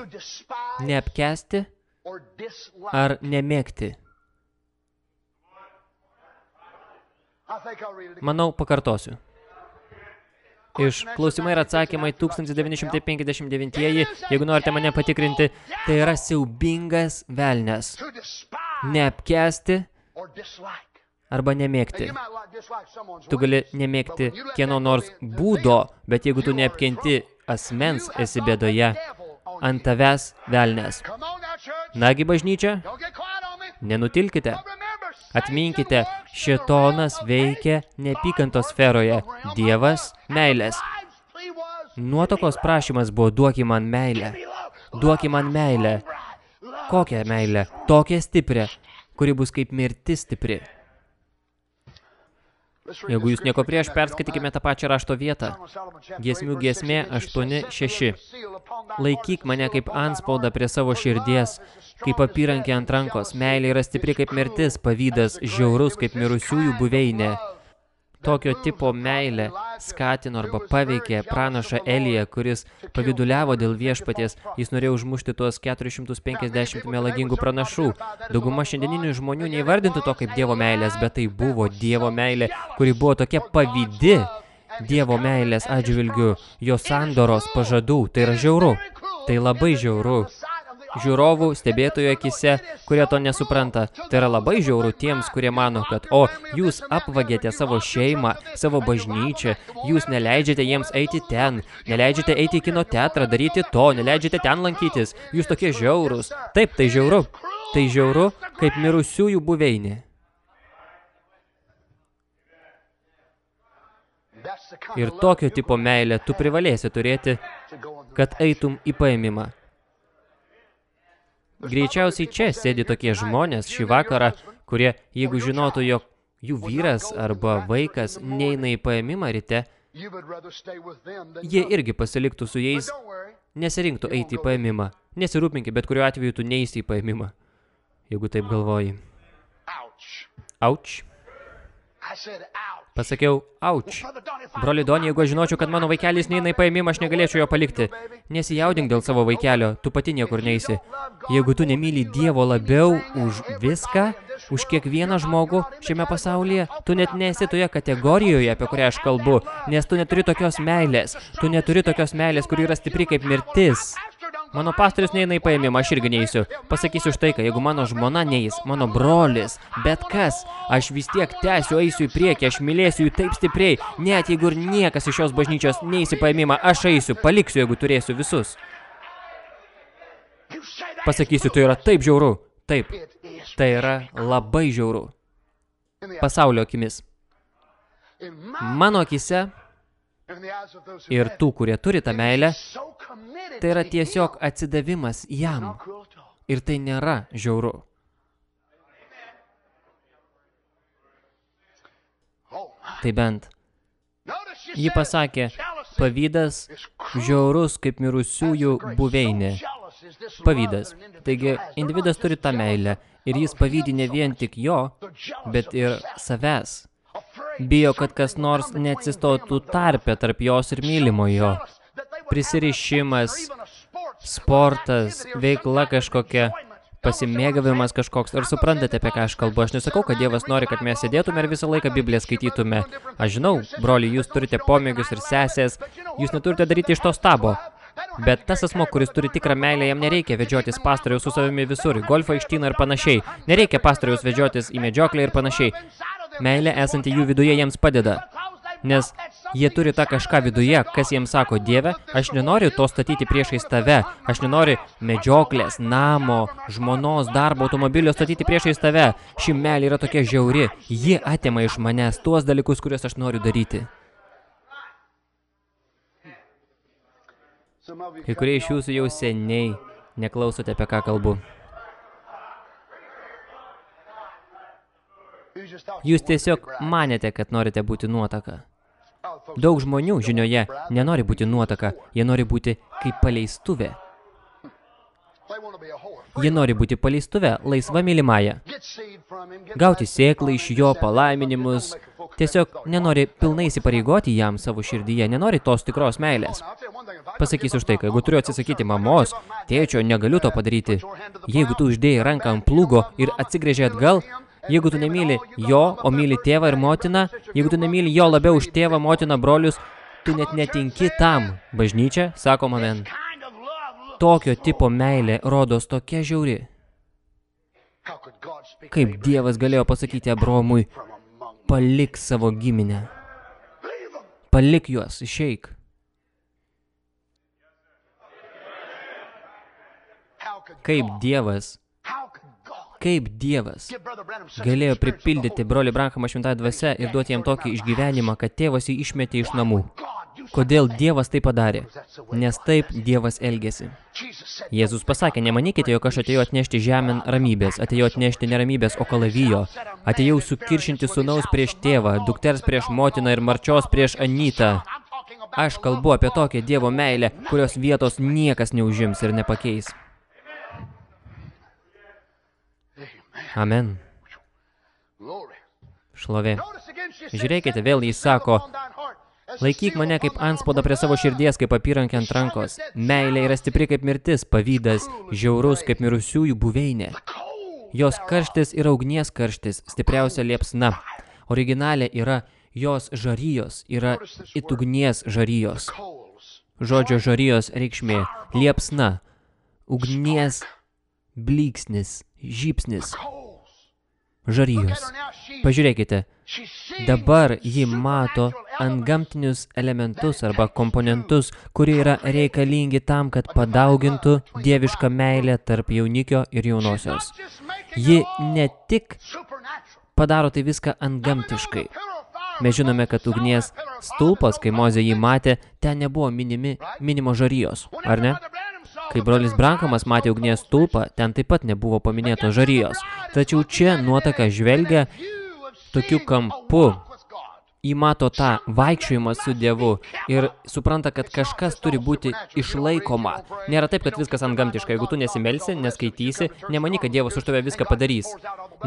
Neapkesti ar nemėgti. Manau, pakartosiu. Iš klausimai ir atsakymai 1959-ieji, jeigu norite mane patikrinti, tai yra siaubingas velnes. Neapkesti arba nemėgti. Tu gali nemėgti kieno nors būdo, bet jeigu tu neapkenti asmens esi bėdoje, ant tavęs velnes. Nagi bažnyčia, nenutilkite. Atminkite, šetonas veikia nepykantos sferoje, Dievas meilės. Nuotokos prašymas buvo duoki man meilę. Duoki man meilę. Kokią meilę? Tokią stiprią, kuri bus kaip mirtis stipri. Jeigu jūs nieko prieš, perskaitykime tą pačią rašto vietą. Giesmių giesmė 8.6. Laikyk mane kaip anspaudą prie savo širdies, kaip apyrankė ant rankos. Meilė yra stipri kaip mirtis, pavydas, žiaurus kaip mirusiųjų buveinė. Tokio tipo meilė skatino arba paveikė pranašą Eliją, kuris paviduliavo dėl viešpaties. Jis norėjo užmušti tuos 450 melagingų pranašų. Dauguma šiandieninių žmonių neįvardintų to kaip Dievo meilės, bet tai buvo Dievo meilė, kuri buvo tokia pavydi Dievo meilės atžvilgiu, jo sandoros pažadų. Tai yra žiauru. Tai labai žiauru žiūrovų, stebėtojų akise, kurie to nesupranta. Tai yra labai žiauru tiems, kurie mano, kad o, jūs apvagėte savo šeimą, savo bažnyčią, jūs neleidžiate jiems eiti ten, neleidžiate eiti į kino teatrą, daryti to, neleidžiate ten lankytis, jūs tokie žiaurūs. Taip, tai žiauru. Tai žiauru, kaip mirusiųjų buveinė. Ir tokio tipo meilę tu privalėsi turėti, kad eitum į paėmimą. Greičiausiai čia sėdi tokie žmonės šį vakarą, kurie, jeigu žinotų, jog jų vyras arba vaikas neina į paėmimą ryte, jie irgi pasiliktų su jais, nesirinktų eiti į paėmimą. Nesirūpinki, bet kuriuo atveju tu neįsi į paėmimą, jeigu taip galvoji. Auč. Pasakiau, auč. Broli Doni, jeigu aš žinočiau, kad mano vaikelis neina į paėmimą, aš negalėčiau jo palikti. Nesijaudink dėl savo vaikelio, tu pati niekur neisi. Jeigu tu nemyli Dievo labiau už viską, už kiekvieną žmogų šiame pasaulyje, tu net nesi toje kategorijoje, apie kurią aš kalbu, nes tu neturi tokios meilės. Tu neturi tokios meilės, kuri yra stipri kaip mirtis. Mano pastorius neina į paėmimą, aš irgi neįsiu. Pasakysiu štai, kad jeigu mano žmona neįs, mano brolis, bet kas, aš vis tiek tęsiu, eisiu į priekį, aš mylėsiu jų taip stipriai, net jeigu ir niekas iš šios bažnyčios neįs į paėmimą, aš eisiu, paliksiu, jeigu turėsiu visus. Pasakysiu, tai yra taip žiauru. Taip, tai yra labai žiauru. Pasaulio akimis. Mano akise ir tų, kurie turi tą meilę, tai yra tiesiog atsidavimas jam. Ir tai nėra žiauru. Tai bent. Ji pasakė, pavydas žiaurus kaip mirusiųjų buveinė. Pavydas. Taigi, individas turi tą meilę ir jis pavydį ne vien tik jo, bet ir savęs. Bijo, kad kas nors neatsistotų tarpę tarp jos ir mylimojo. Prisirišimas, sportas, veikla kažkokia, pasimėgavimas kažkoks. Ar suprantate, apie ką aš kalbu? Aš nesakau, kad Dievas nori, kad mes sėdėtume ir visą laiką Bibliją skaitytume. Aš žinau, broli, jūs turite pomėgius ir sesės, jūs neturite daryti iš to stabo. Bet tas asmo, kuris turi tikrą meilę, jam nereikia vedžiotis pastoriaus su savimi visur, golfo aikštyną ir panašiai. Nereikia pastoriaus vedžiotis į medžioklę ir panašiai. Meilė esanti jų viduje jiems padeda. Nes jie turi tą kažką viduje, kas jiems sako, Dieve, aš nenoriu to statyti priešais tave, aš nenoriu medžioklės, namo, žmonos, darbo, automobilio statyti priešais tave. Ši meilė yra tokia žiauri, ji atima iš manęs tuos dalykus, kuriuos aš noriu daryti. Kai kurie iš jūsų jau seniai neklausote, apie ką kalbu. Jūs tiesiog manėte, kad norite būti nuotaka. Daug žmonių žinioje nenori būti nuotaka, jie nori būti kaip paleistuvė. Jie nori būti paleistuvė, laisva mylimąją. Gauti sėklą iš jo palaiminimus, tiesiog nenori pilnai įsipareigoti jam savo širdyje, nenori tos tikros meilės. Pasakysiu štai, jeigu turiu atsisakyti mamos, tėčio, negaliu to padaryti. Jeigu tu uždėjai ranką ant plūgo ir atsigrėžė atgal, Jeigu tu nemyli jo, o myli tėvą ir motiną, jeigu tu nemyli jo labiau už tėvą, motiną, brolius, tu net netinki tam. Bažnyčia, sako amen. Tokio tipo meilė rodos tokia žiauri. Kaip Dievas galėjo pasakyti Abromui, palik savo giminę. Palik juos, išeik. Kaip Dievas kaip Dievas galėjo pripildyti brolį Branhamą šventąją dvasę ir duoti jam tokį išgyvenimą, kad tėvas jį išmetė iš namų. Kodėl Dievas tai padarė? Nes taip Dievas elgėsi. Jėzus pasakė, nemanykite, jog aš atėjau atnešti žemėn ramybės, atėjau atnešti neramybės, o kalavijo. Atėjau sukiršinti sunaus prieš tėvą, dukters prieš motiną ir marčios prieš Anytą. Aš kalbu apie tokią Dievo meilę, kurios vietos niekas neužims ir nepakeis. Amen. Šlovė. Žiūrėkite, vėl jis sako, laikyk mane kaip anspaudą prie savo širdies, kaip apyrankė ant rankos. Meilė yra stipri kaip mirtis, pavydas, žiaurus kaip mirusiųjų buveinė. Jos karštis yra ugnies karštis, stipriausia liepsna. Originalė yra jos žarijos, yra it ugnies žarijos. Žodžio žarijos reikšmė – liepsna, ugnies blyksnis, žypsnis žarijos. Pažiūrėkite, dabar ji mato antgamtinius elementus arba komponentus, kurie yra reikalingi tam, kad padaugintų dievišką meilę tarp jaunikio ir jaunosios. Ji ne tik padaro tai viską antgamtiškai. Mes žinome, kad ugnies stulpas, kai Mozė jį matė, ten nebuvo minimi, minimo žarijos, ar ne? Kai brolis Brankamas matė ugnies stulpą, ten taip pat nebuvo paminėtos žarijos. Tačiau čia nuotaka žvelgia tokiu kampu, įmato tą vaikščiojimą su Dievu ir supranta, kad kažkas turi būti išlaikoma. Nėra taip, kad viskas ant gamtiška. Jeigu tu nesimelsi, neskaitysi, nemani, kad Dievas už tave viską padarys.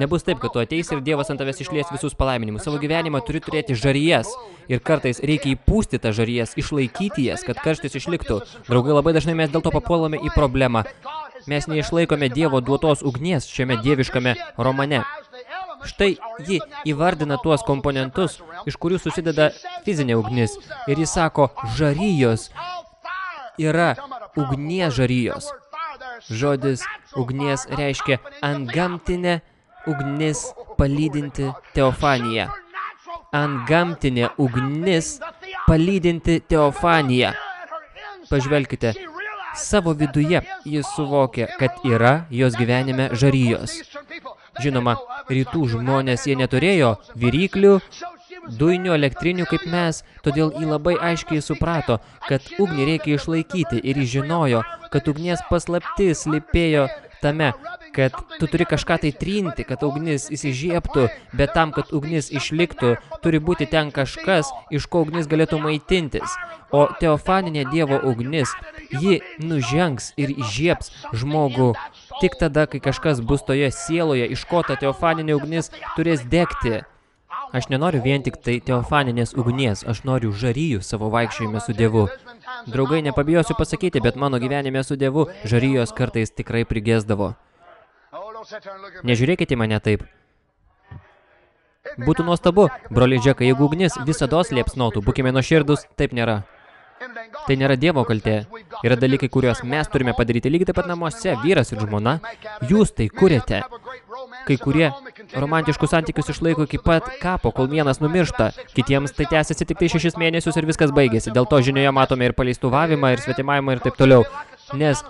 Nebus taip, kad tu ateisi ir Dievas ant tavęs išlies visus palaiminimus. Savo gyvenimą turi turėti žarijas. Ir kartais reikia įpūsti tą žarijas, išlaikyti jas, kad karštis išliktų. Draugai, labai dažnai mes dėl to papuolame į problemą. Mes neišlaikome Dievo duotos ugnies šiame dieviškame romane. Štai ji įvardina tuos komponentus, iš kurių susideda fizinė ugnis. Ir jis sako, žarijos yra ugnies žarijos. Žodis ugnies reiškia antgamtinė ugnis palydinti teofaniją. Antgamtinė ugnis palydinti teofaniją. Pažvelkite, savo viduje jis suvokė, kad yra jos gyvenime žarijos. Žinoma, rytų žmonės jie neturėjo viryklių, dujinių elektrinių kaip mes, todėl jį labai aiškiai suprato, kad ugnį reikia išlaikyti ir žinojo, kad ugnies paslaptis lipėjo tame, kad tu turi kažką tai trinti, kad ugnis įsižiebtų, bet tam, kad ugnis išliktų, turi būti ten kažkas, iš ko ugnis galėtų maitintis. O teofaninė Dievo ugnis, ji nužengs ir įžieps žmogų tik tada, kai kažkas bus toje sieloje, iš ko ta teofaninė ugnis turės degti. Aš nenoriu vien tik tai teofaninės ugnies, aš noriu žaryjų savo vaikščiojime su Dievu. Draugai, nepabijosiu pasakyti, bet mano gyvenime su Dievu žarijos kartais tikrai prigėsdavo. Nežiūrėkite mane taip. Būtų nuostabu, broliai Džekai, jeigu ugnis visada liepsnotų, būkime nuoširdus, taip nėra. Tai nėra Dievo kaltė. Yra dalykai, kuriuos mes turime padaryti lygiai taip pat namuose, vyras ir žmona. Jūs tai kuriate. Kai kurie romantiškus santykius išlaiko iki pat kapo, kol vienas numiršta. Kitiems tai tęsiasi tik tai šešis mėnesius ir viskas baigėsi. Dėl to žinioje matome ir paleistuvavimą, ir svetimavimą ir taip toliau. Nes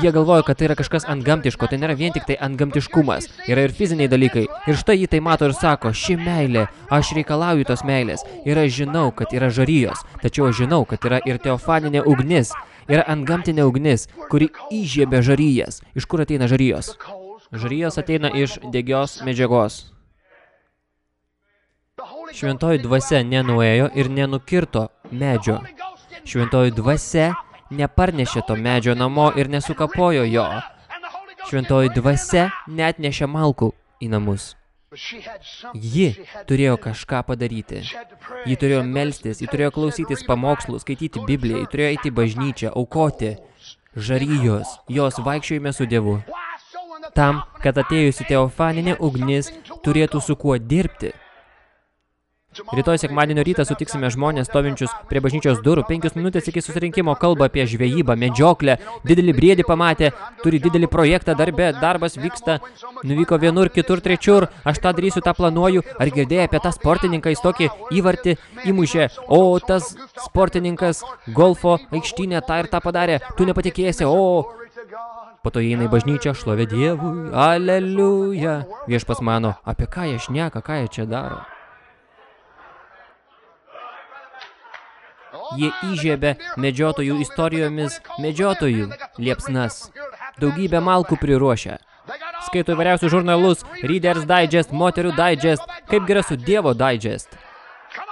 jie galvoja, kad tai yra kažkas antgamtiško, tai nėra vien tik tai antgamtiškumas, yra ir fiziniai dalykai. Ir štai jį tai mato ir sako, ši meilė, aš reikalauju tos meilės. Ir aš žinau, kad yra žarijos, tačiau aš žinau, kad yra ir teofaninė ugnis. Yra antgamtinė ugnis, kuri įžiebė žaryjas. Iš kur ateina žarijos? Žarijos ateina iš degios medžiagos. Šventoji dvasia nenuėjo ir nenukirto medžio. Šventoji dvasia neparnešė to medžio namo ir nesukapojo jo. Šventoji dvasia net nešė malkų į namus. Ji turėjo kažką padaryti. Ji turėjo melstis, ji turėjo klausytis pamokslų, skaityti Bibliją, ji turėjo eiti bažnyčią, aukoti. Žaryjos, jos vaikščiojime su Dievu. Tam, kad atėjusi teofaninė ugnis turėtų su kuo dirbti. Rytoj sekmadienio rytą sutiksime žmonės stovinčius prie bažnyčios durų, penkius minutės iki susirinkimo kalba apie žvejybą, medžioklę, didelį briedį pamatė, turi didelį projektą darbę, darbas vyksta, nuvyko vienur, kitur, trečiur, aš tą darysiu, tą planuoju, ar girdėjai apie tą sportininką, jis tokį įvartį įmušė, o tas sportininkas golfo aikštynė tą ir tą padarė, tu nepatikėsi, o. Po to įeina į bažnyčią, šlovė Dievui, aleliuja. Viešpas mano, apie ką jie šneka, ką jie čia daro. Jie įžiebė medžiotojų istorijomis medžiotojų liepsnas. Daugybę malkų priruošia. Skaito įvairiausius žurnalus, Reader's Digest, Moterių Digest, kaip gerai su Dievo Digest.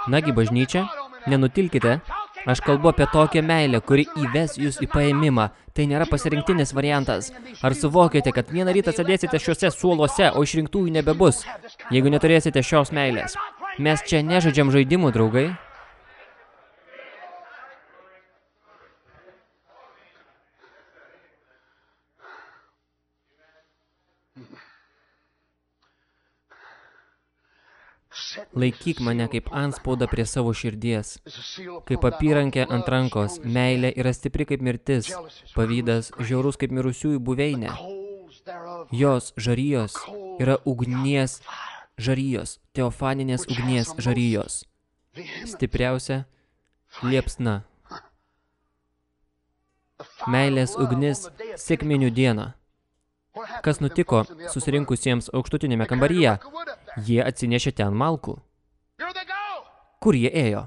Nagi bažnyčia, nenutilkite, aš kalbu apie tokią meilę, kuri įves jūs į paėmimą. Tai nėra pasirinktinis variantas. Ar suvokite, kad vieną rytą sėdėsite šiuose suoluose, o išrinktųjų nebebus, jeigu neturėsite šios meilės? Mes čia nežaidžiam žaidimų, draugai. Laikyk mane kaip anspaudą prie savo širdies, kaip apyrankė ant rankos, meilė yra stipri kaip mirtis, pavydas žiaurus kaip mirusiųjų buveinė. Jos žarijos yra ugnies žarijos, teofaninės ugnies žarijos. Stipriausia liepsna. Meilės ugnis sėkminių dieną. Kas nutiko susirinkusiems aukštutinėme kambaryje? Jie atsinešė ten malkų. Kur jie ėjo?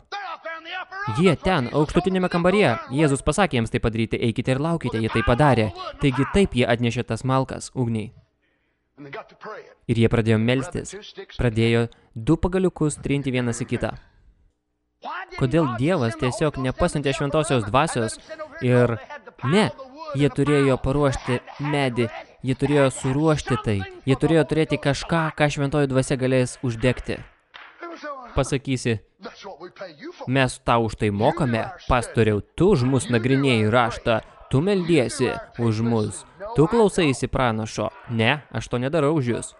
Jie ten, aukštutinėme kambaryje. Jėzus pasakė jiems tai padaryti, eikite ir laukite, jie tai padarė. Taigi taip jie atnešė tas malkas ugniai. Ir jie pradėjo melstis. Pradėjo du pagaliukus trinti vienas į kitą. Kodėl Dievas tiesiog nepasiuntė šventosios dvasios ir ne, jie turėjo paruošti medį Jie turėjo suruošti tai. Jie turėjo turėti kažką, ką šventoji dvasia galės uždegti. Pasakysi, mes tau už tai mokame, pastoriau, tu už mus nagrinėjai raštą, tu meldiesi už mus, tu klausaisi pranašo. Ne, aš to nedarau už jūs.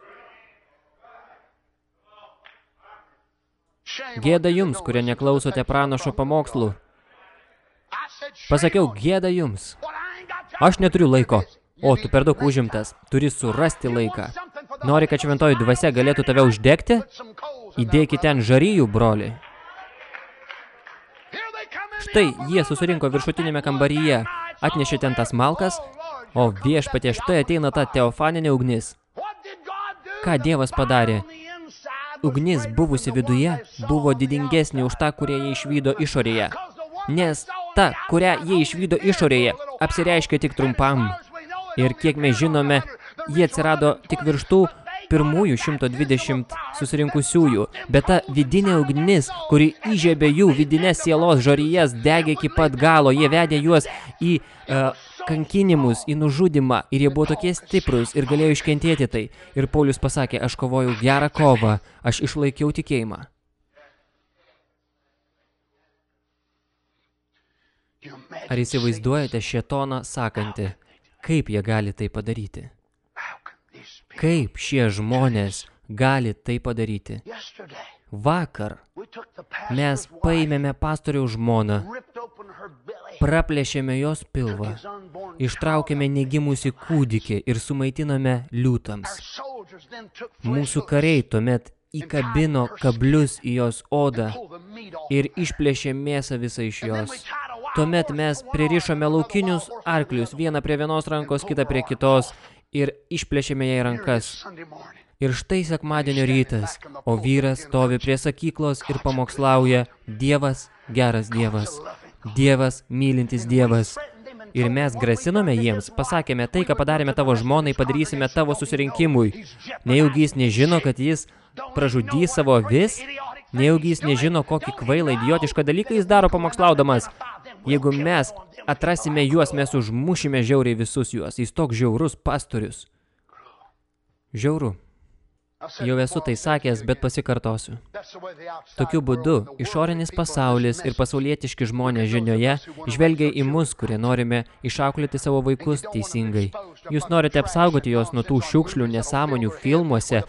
Gėda jums, kurie neklausote pranašo pamokslų. Pasakiau, gėda jums. Aš neturiu laiko. O, tu per daug užimtas, turi surasti laiką. Nori, kad šventoji dvasia galėtų tave uždegti? Įdėki ten žaryjų, broli. Štai jie susirinko viršutinėme kambaryje, atnešė ten tas malkas, o viešpatie štai ateina ta teofaninė ugnis. Ką Dievas padarė? Ugnis buvusi viduje buvo didingesnė už tą, kurią jie išvydo išorėje. Nes ta, kurią jie išvydo išorėje, apsireiškia tik trumpam. Ir kiek mes žinome, jie atsirado tik virš tų pirmųjų 120 susirinkusiųjų, bet ta vidinė ugnis, kuri įžiebė jų vidinės sielos žaryjas, degė iki pat galo, jie vedė juos į uh, kankinimus, į nužudimą ir jie buvo tokie stiprus ir galėjo iškentėti tai. Ir Paulius pasakė, aš kovojau gerą kovą, aš išlaikiau tikėjimą. Ar įsivaizduojate šetoną sakantį, Kaip jie gali tai padaryti? Kaip šie žmonės gali tai padaryti? Vakar mes paėmėme pastoriaus žmoną, praplėšėme jos pilvą, ištraukėme negimusi kūdikį ir sumaitinome liūtams. Mūsų kariai tuomet įkabino kablius į jos odą ir išplėšė mėsą visą iš jos. Tuomet mes pririšome laukinius arklius, vieną prie vienos rankos, kitą prie kitos ir išplėšėme jai rankas. Ir štai sekmadienio rytas, o vyras stovi prie sakyklos ir pamokslauja Dievas, geras Dievas, Dievas, mylintis Dievas. Ir mes grasinome jiems, pasakėme, tai, ką padarėme tavo žmonai, padarysime tavo susirinkimui. Nejaugi jis nežino, kad jis pražudys savo vis? Nejaugi jis nežino, kokį kvailą idiotišką dalyką jis daro pamokslaudamas? Jeigu mes atrasime juos, mes užmušime žiauriai visus juos. Jis toks žiaurus pastorius. Žiauru. Jau esu tai sakęs, bet pasikartosiu. Tokiu būdu išorinis pasaulis ir pasaulietiški žmonės žinioje žvelgia į mus, kurie norime išauklėti savo vaikus teisingai. Jūs norite apsaugoti juos nuo tų šiukšlių nesąmonių filmuose,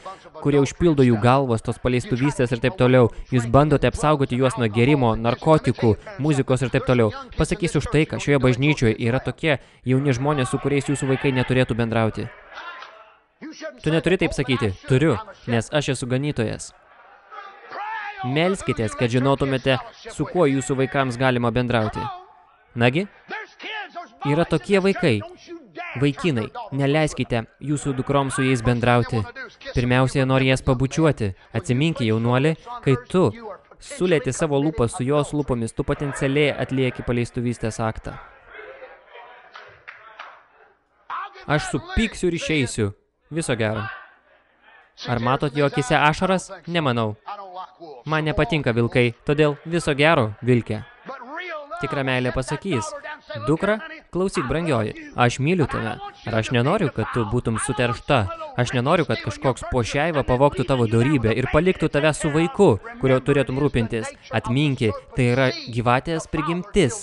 kurie užpildo jų galvos, tos paleistuvystės ir taip toliau. Jūs bandote apsaugoti juos nuo gerimo, narkotikų, muzikos ir taip toliau. Pasakysiu štai, kad šioje bažnyčioje yra tokie jauni žmonės, su kuriais jūsų vaikai neturėtų bendrauti. Tu neturi taip sakyti. Turiu, nes aš esu ganytojas. Melskitės, kad žinotumėte, su kuo jūsų vaikams galima bendrauti. Nagi, yra tokie vaikai. Vaikinai, neleiskite jūsų dukrom su jais bendrauti. Pirmiausia, nori jas pabučiuoti. Atsiminki, jaunuolį, kai tu sulėti savo lūpas su jos lūpomis, tu potencialiai atlieki paleistuvystės aktą. Aš supyksiu ir išeisiu. Viso gero. Ar matot jo akise ašaras? Nemanau. Man nepatinka vilkai, todėl viso gero, vilkė. Tikra meilė pasakys, dukra, klausyk brangioji, aš myliu tave. Ar aš nenoriu, kad tu būtum suteršta? Aš nenoriu, kad kažkoks pošeiva pavoktų tavo dorybę ir paliktų tave su vaiku, kurio turėtum rūpintis. Atminki, tai yra gyvatės prigimtis.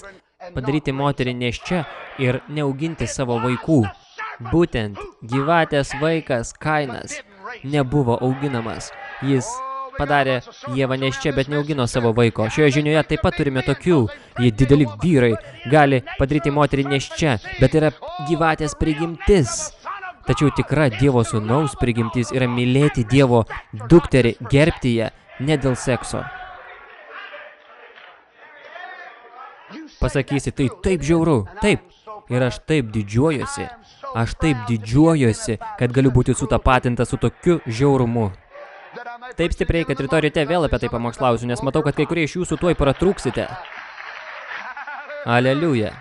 Padaryti moterį neščia ir neauginti savo vaikų. Būtent gyvatės vaikas Kainas nebuvo auginamas. Jis padarė Jėvą neščia, bet neaugino savo vaiko. Šioje žinioje taip pat turime tokių. Jie dideli vyrai gali padaryti moterį neščia, bet yra gyvatės prigimtis. Tačiau tikra Dievo sūnaus prigimtis yra mylėti Dievo dukterį, gerbti ją, ne dėl sekso. Pasakysi, tai taip žiauru, taip. Ir aš taip didžiuojuosi. Aš taip didžiuojuosi, kad galiu būti sutapatintas su tokiu žiaurumu. Taip stipriai, kad rytoj ryte vėl apie tai pamokslausiu, nes matau, kad kai kurie iš jūsų tuoj pratrūksite. Aleliuja.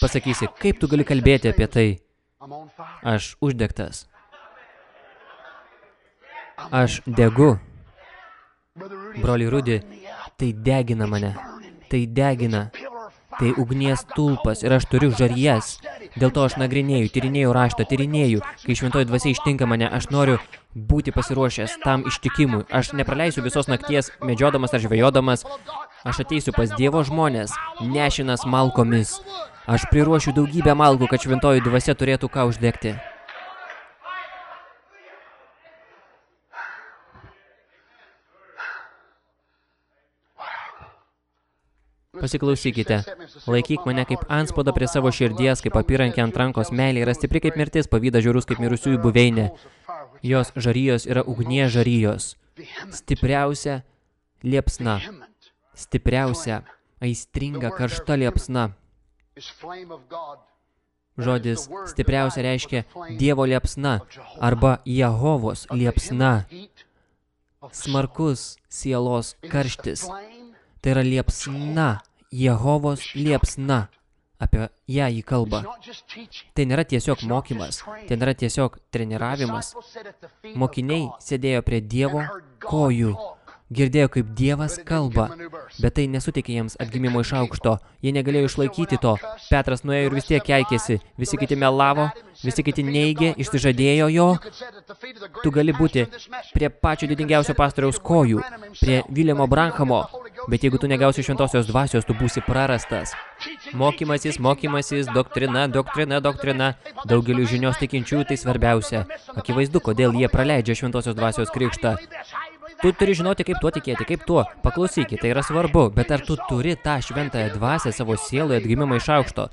Pasakysi, kaip tu gali kalbėti apie tai? Aš uždegtas. Aš degu. Broli Rudi, tai degina mane. Tai degina. Tai ugnies tulpas ir aš turiu žarijas. Dėl to aš nagrinėju, tyrinėju raštą, tyrinėju. Kai šventoji dvasia ištinka mane, aš noriu būti pasiruošęs tam ištikimui. Aš nepraleisiu visos nakties medžiodamas ar žvejodamas. Aš ateisiu pas Dievo žmonės, nešinas malkomis. Aš priruošiu daugybę malkų, kad šventoji dvasia turėtų ką uždegti. Pasiklausykite, laikyk mane kaip anspaudą prie savo širdies, kaip apyrankė ant rankos, meilė yra stipri kaip mirtis, pavyda žiaurus kaip mirusiųjų buveinė. Jos žarijos yra ugnie žarijos. Stipriausia liepsna. Stipriausia, aistringa, karšta liepsna. Žodis stipriausia reiškia Dievo liepsna arba Jehovos liepsna. Smarkus sielos karštis. Tai yra liepsna, Jehovos liepsna. Apie ją jį kalba. Tai nėra tiesiog mokymas, tai nėra tiesiog treniravimas. Mokiniai sėdėjo prie Dievo kojų, girdėjo, kaip Dievas kalba, bet tai nesuteikė jiems atgimimo iš aukšto. Jie negalėjo išlaikyti to. Petras nuėjo ir vis tiek keikėsi. Visi kiti melavo, visi kiti neigė, išsižadėjo jo. Tu gali būti prie pačio didingiausio pastoriaus kojų, prie Viljamo Branhamo, Bet jeigu tu negausi šventosios dvasios, tu būsi prarastas. Mokymasis, mokymasis, doktrina, doktrina, doktrina. Daugeliu žinios tikinčiųjų tai svarbiausia. Akivaizdu, kodėl jie praleidžia šventosios dvasios krikštą. Tu turi žinoti, kaip tuo tikėti, kaip tuo. Paklausykit, tai yra svarbu, bet ar tu turi tą šventąją dvasę savo sieloje atgimimą iš aukšto?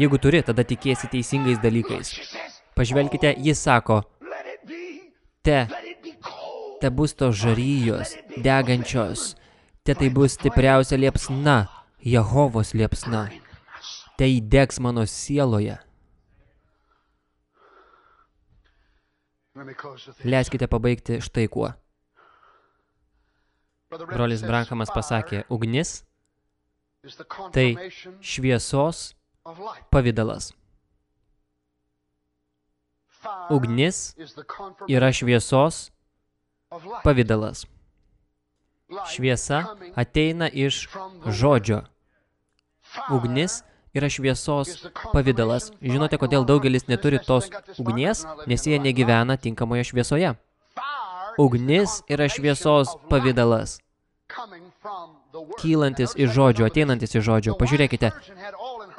Jeigu turi, tada tikėsi teisingais dalykais. Pažvelkite, jis sako, te, te bus tos žaryjos, degančios, te tai bus stipriausia liepsna, Jehovos liepsna. Te įdegs mano sieloje. Leiskite pabaigti štai kuo. Brolis Brankamas pasakė, ugnis tai šviesos pavydalas. Ugnis yra šviesos pavydalas. Šviesa ateina iš žodžio. Ugnis yra šviesos pavydalas. Žinote, kodėl daugelis neturi tos ugnies, nes jie negyvena tinkamoje šviesoje. Ugnis yra šviesos pavydalas. Kylantis iš žodžio, ateinantis iš žodžio. Pažiūrėkite,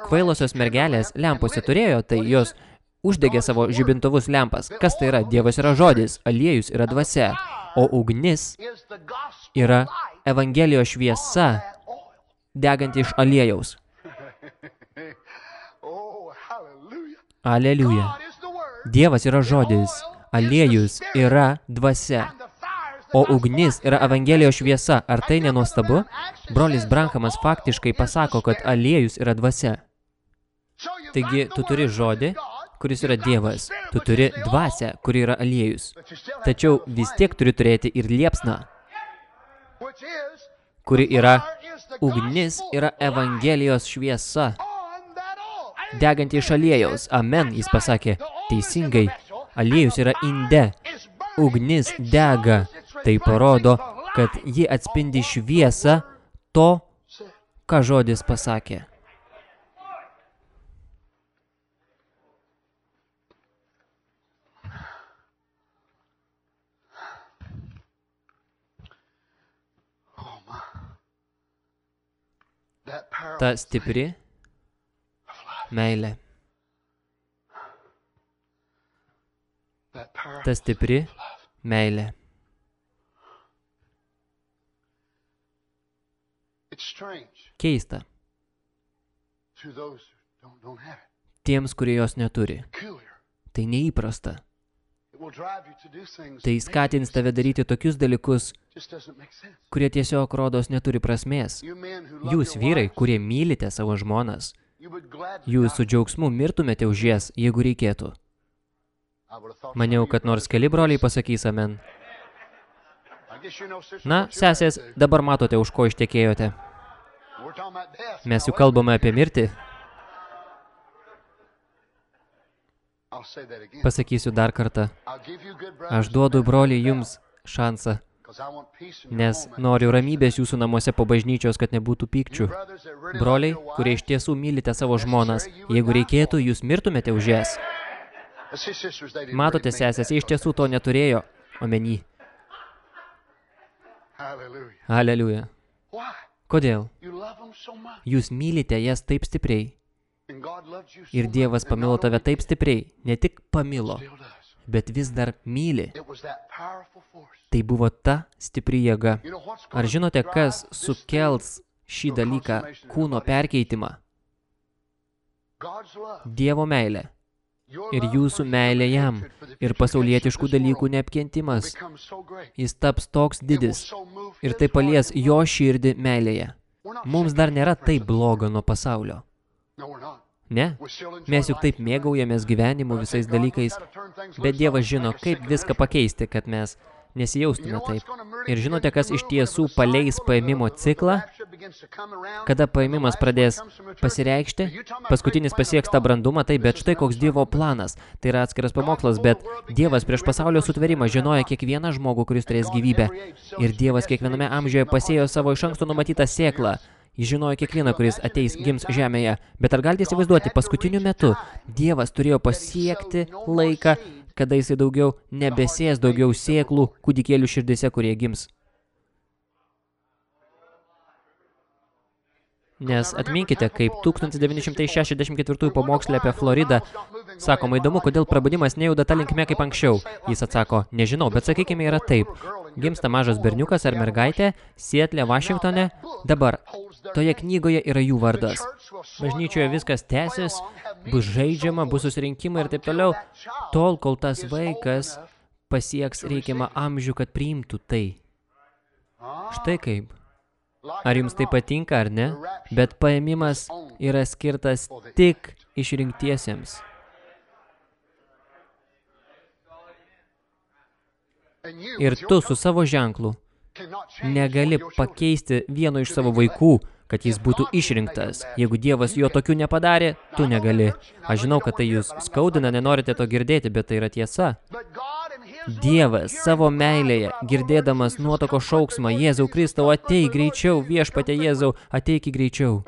kvailosios mergelės lempose turėjo, tai jos uždegė savo žibintuvus lempas. Kas tai yra? Dievas yra žodis, aliejus yra dvasia, o ugnis yra Evangelijos šviesa, deganti iš aliejaus. Aleliuja. Dievas yra žodis, aliejus yra dvasia, o ugnis yra Evangelijos šviesa. Ar tai nenuostabu? Brolis Brankamas faktiškai pasako, kad aliejus yra dvasia. Taigi, tu turi žodį, kuris yra Dievas. Tu turi dvasę, kuri yra aliejus. Tačiau vis tiek turi turėti ir liepsną, kuri yra ugnis, yra Evangelijos šviesa. Deganti iš aliejaus. Amen, jis pasakė. Teisingai. Aliejus yra inde. Ugnis dega. Tai parodo, kad ji atspindi šviesą to, ką žodis pasakė. Ta stipri meilė. Ta stipri meilė. Keista. Tiems, kurie jos neturi. Tai neįprasta. Tai skatins tave daryti tokius dalykus, kurie tiesiog rodos neturi prasmės. Jūs, vyrai, kurie mylite savo žmonas, jūs su džiaugsmu mirtumėte už jas, jeigu reikėtų. Maniau, kad nors keli broliai pasakys amen. Na, sesės, dabar matote, už ko ištekėjote. Mes jau kalbame apie mirtį. Pasakysiu dar kartą. Aš duodu, broliai, jums šansą, nes noriu ramybės jūsų namuose po bažnyčios, kad nebūtų pykčių. Broliai, kurie iš tiesų mylite savo žmonas, jeigu reikėtų, jūs mirtumėte už jas. Matote, sesės, iš tiesų to neturėjo omeny. Aleliuja. Kodėl? Jūs mylite jas taip stipriai. Ir Dievas pamilo tave taip stipriai, ne tik pamilo, bet vis dar myli. Tai buvo ta stipri jėga. Ar žinote, kas sukels šį dalyką kūno perkeitimą? Dievo meilė. Ir jūsų meilė jam. Ir pasaulietiškų dalykų neapkentimas. Jis taps toks didis. Ir tai palies jo širdį meilėje. Mums dar nėra taip blogo nuo pasaulio. Ne, mes juk taip mėgaujamės gyvenimu visais dalykais, bet Dievas žino, kaip viską pakeisti, kad mes nesijaustume taip. Ir žinote, kas iš tiesų paleis paėmimo ciklą? Kada paėmimas pradės pasireikšti, paskutinis pasieks tą brandumą, tai bet štai koks Dievo planas. Tai yra atskiras pamokslas, bet Dievas prieš pasaulio sutverimą žinojo kiekvieną žmogų, kuris turės gyvybę. Ir Dievas kiekviename amžiuje pasėjo savo iš anksto numatytą sėklą. Jis žinojo kiekvieną, kuris ateis gims žemėje. Bet ar galite įsivaizduoti, paskutiniu metu Dievas turėjo pasiekti laiką, kada jisai daugiau nebesės daugiau sėklų kūdikėlių širdise, kurie gims. Nes atminkite, kaip 1964 pamokslė apie Floridą, sakoma įdomu, kodėl prabudimas nejuda tą linkme kaip anksčiau. Jis atsako, nežinau, bet sakykime yra taip. Gimsta mažas berniukas ar mergaitė, Sietlė, Vašingtone. Dabar, toje knygoje yra jų vardas. Bažnyčioje viskas tęsis, bus žaidžiama, bus susirinkimai ir taip toliau, tol, kol tas vaikas pasieks reikiamą amžių, kad priimtų tai. Štai kaip. Ar jums tai patinka ar ne, bet paėmimas yra skirtas tik išrinktiesiems. Ir tu su savo ženklu negali pakeisti vieno iš savo vaikų, kad jis būtų išrinktas. Jeigu Dievas jo tokių nepadarė, tu negali. Aš žinau, kad tai jūs skaudina, nenorite to girdėti, bet tai yra tiesa. Dievas savo meilėje, girdėdamas nuotoko šauksmą, Jėzau Kristau, atei greičiau, viešpatė Jėzau, ateik greičiau.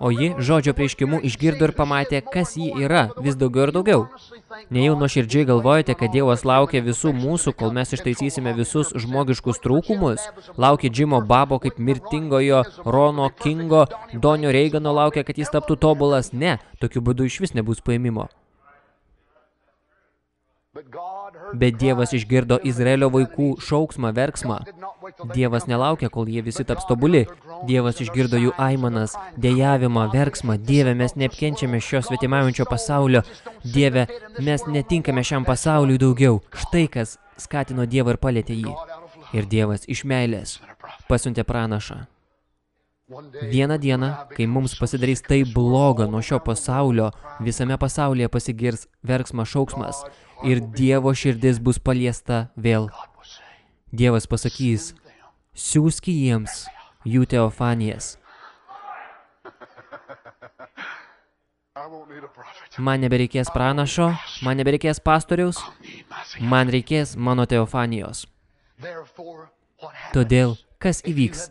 O ji, žodžio prieškimu, išgirdo ir pamatė, kas ji yra, vis daugiau ir daugiau. Nejau nuoširdžiai galvojate, kad Dievas laukia visų mūsų, kol mes ištaisysime visus žmogiškus trūkumus? Laukia Džimo Babo kaip mirtingojo Rono Kingo, Donio Reigano laukia, kad jis taptų tobulas? Ne, tokiu būdu iš vis nebus paėmimo. Bet Dievas išgirdo Izraelio vaikų šauksmą, verksmą. Dievas nelaukia, kol jie visi taps tobuli. Dievas išgirdo jų aimanas, dėjavimą, verksmą. Dieve, mes neapkenčiame šio svetimaujančio pasaulio. Dieve, mes netinkame šiam pasauliui daugiau. Štai kas skatino Dievą ir palėtė jį. Ir Dievas iš meilės pasiuntė pranašą. Vieną dieną, kai mums pasidarys tai bloga nuo šio pasaulio, visame pasaulyje pasigirs verksmas šauksmas ir Dievo širdis bus paliesta vėl. Dievas pasakys, siūski jiems jų teofanijas. Man nebereikės pranašo, man nebereikės pastoriaus, man reikės mano teofanijos. Todėl, kas įvyks?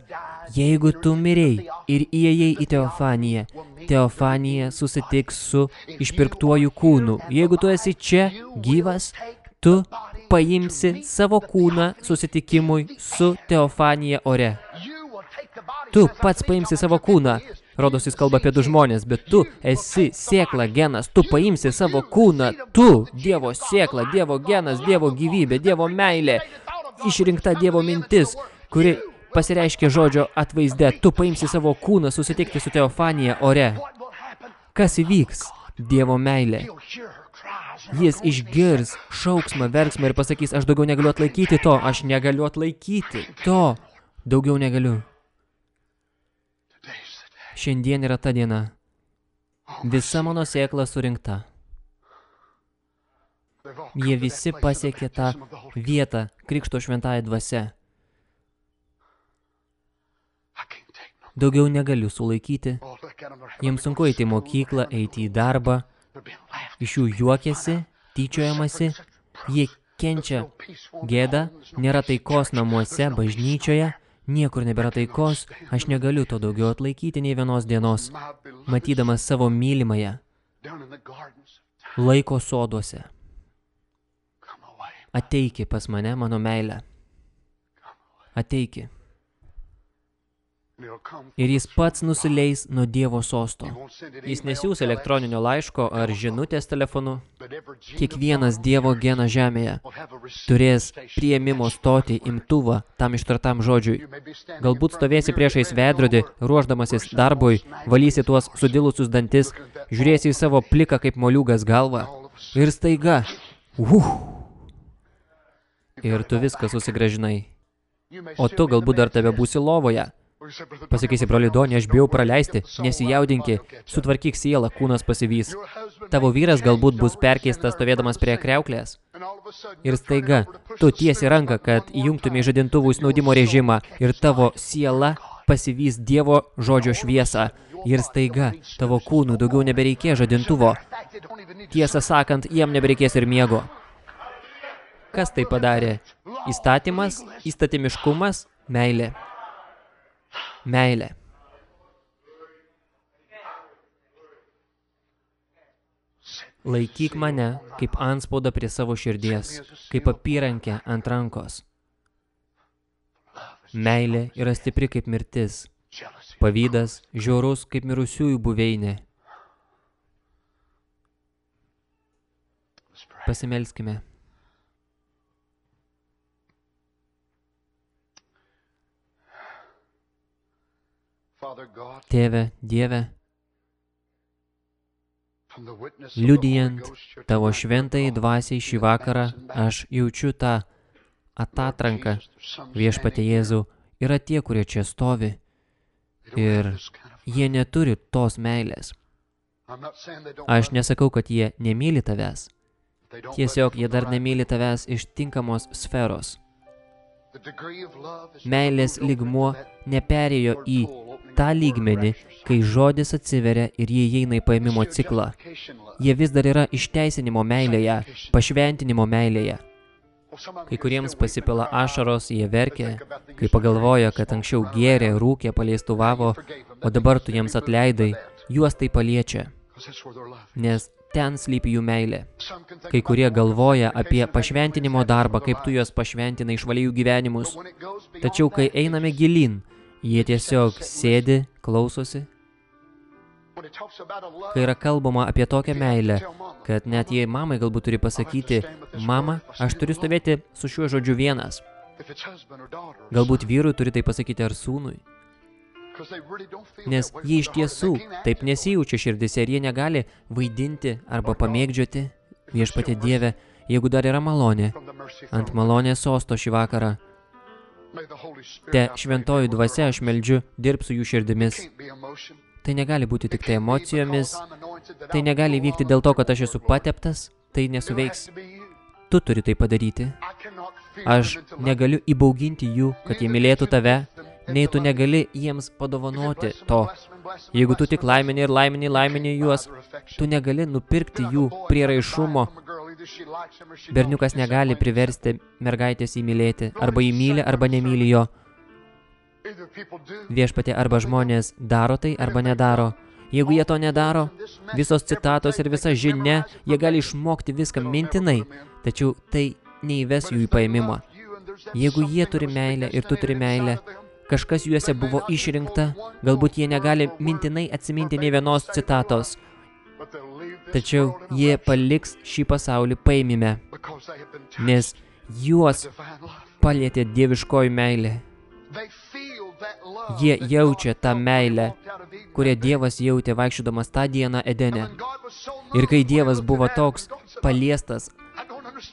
Jeigu tu mirei ir įėjai į teofaniją, teofanija susitiks su išpirktuoju kūnu. Jeigu tu esi čia gyvas, tu paimsi savo kūną susitikimui su teofanija ore. Tu pats paimsi savo kūną. Rodos jis kalba apie du žmonės, bet tu esi sėkla genas, tu paimsi savo kūną, tu, Dievo sėkla, Dievo genas, Dievo gyvybė, Dievo meilė, išrinkta Dievo mintis, kuri pasireiškia žodžio atvaizde, tu paimsi savo kūną susitikti su Teofanija ore. Kas įvyks? Dievo meilė. Jis išgirs šauksmą, verksmą ir pasakys, aš daugiau negaliu atlaikyti to, aš negaliu atlaikyti to, daugiau negaliu. Šiandien yra ta diena. Visa mano sėkla surinkta. Jie visi pasiekė tą vietą Krikšto šventąją dvasia. Daugiau negaliu sulaikyti. Jiems sunku eiti į mokyklą, eiti į darbą. Iš jų juokiasi, tyčiojamasi. Jie kenčia gėdą, nėra taikos namuose, bažnyčioje. Niekur nebėra taikos, aš negaliu to daugiau atlaikyti nei vienos dienos, matydamas savo mylimąją laiko soduose. Ateiki pas mane, mano meilė. Ateiki ir jis pats nusileis nuo Dievo sosto. Jis nesiūs elektroninio laiško ar žinutės telefonu. Kiekvienas Dievo genas žemėje turės prieimimo stoti imtuvą tam ištartam žodžiui. Galbūt stovėsi priešais veidrodį, ruoždamasis darbui, valysi tuos sudilusius dantis, žiūrėsi į savo pliką kaip moliūgas galvą ir staiga, uh, ir tu viską susigražinai. O tu galbūt dar tebe būsi lovoje, Pasakysi, broli Donė, aš bijau praleisti, nesijaudinki, sutvarkyk sielą, kūnas pasivys. Tavo vyras galbūt bus perkeistas stovėdamas prie kreuklės. Ir staiga, tu tiesi ranką, kad įjungtumė žadintuvų snaudimo režimą ir tavo siela pasivys Dievo žodžio šviesą. Ir staiga, tavo kūnų daugiau nebereikės žadintuvo. Tiesą sakant, jiem nebereikės ir miego. Kas tai padarė? Įstatymas, įstatymiškumas, meilė meilė. Laikyk mane kaip anspaudą prie savo širdies, kaip apyrankę ant rankos. Meilė yra stipri kaip mirtis, Pavydas, žiaurus kaip mirusiųjų buveinė. Pasimelskime. Tėve, Dieve, liudijant tavo šventai dvasiai šį vakarą, aš jaučiu tą atatranką viešpatė Jėzau. Yra tie, kurie čia stovi ir jie neturi tos meilės. Aš nesakau, kad jie nemyli tavęs. Tiesiog jie dar nemyli tavęs iš tinkamos sferos. Meilės lygmuo neperėjo į tą lygmenį, kai žodis atsiveria ir jie įeina į paėmimo ciklą. Jie vis dar yra išteisinimo meilėje, pašventinimo meilėje. Kai kuriems pasipila ašaros, jie verkia, kai pagalvoja, kad anksčiau gėrė, rūkė, paleistuvavo, o dabar tu jiems atleidai, juos tai paliečia, nes ten slypi jų meilė. Kai kurie galvoja apie pašventinimo darbą, kaip tu juos pašventinai, išvalai jų gyvenimus. Tačiau, kai einame gilin, jie tiesiog sėdi, klausosi. Kai yra kalbama apie tokią meilę, kad net jei mamai galbūt turi pasakyti, mama, aš turiu stovėti su šiuo žodžiu vienas. Galbūt vyrui turi tai pasakyti ar sūnui. Nes jie iš tiesų taip nesijaučia širdise ir jie negali vaidinti arba pamėgdžioti viešpatė Dieve, jeigu dar yra malonė, ant malonės sosto šį vakarą. Te šventoji dvasia aš meldžiu, dirb su jų širdimis. Tai negali būti tik tai emocijomis, tai negali vykti dėl to, kad aš esu pateptas, tai nesuveiks. Tu turi tai padaryti. Aš negaliu įbauginti jų, kad jie mylėtų tave, nei tu negali jiems padovanoti to. Jeigu tu tik laimini ir laimini, laimini juos, tu negali nupirkti jų prieraišumo. Berniukas negali priversti mergaitės įmylėti, arba įmylė, arba nemyli jo. Viešpatė arba žmonės daro tai, arba nedaro. Jeigu jie to nedaro, visos citatos ir visa žinia, jie gali išmokti viską mintinai, tačiau tai neįves jų į paėmimą. Jeigu jie turi meilę ir tu turi meilę, kažkas juose buvo išrinkta, galbūt jie negali mintinai atsiminti nei vienos citatos, tačiau jie paliks šį pasaulį paėmime, nes juos palietė dieviškoji meilė. Jie jaučia tą meilę, kurią Dievas jautė vaikščiodamas tą dieną Edene. Ir kai Dievas buvo toks paliestas,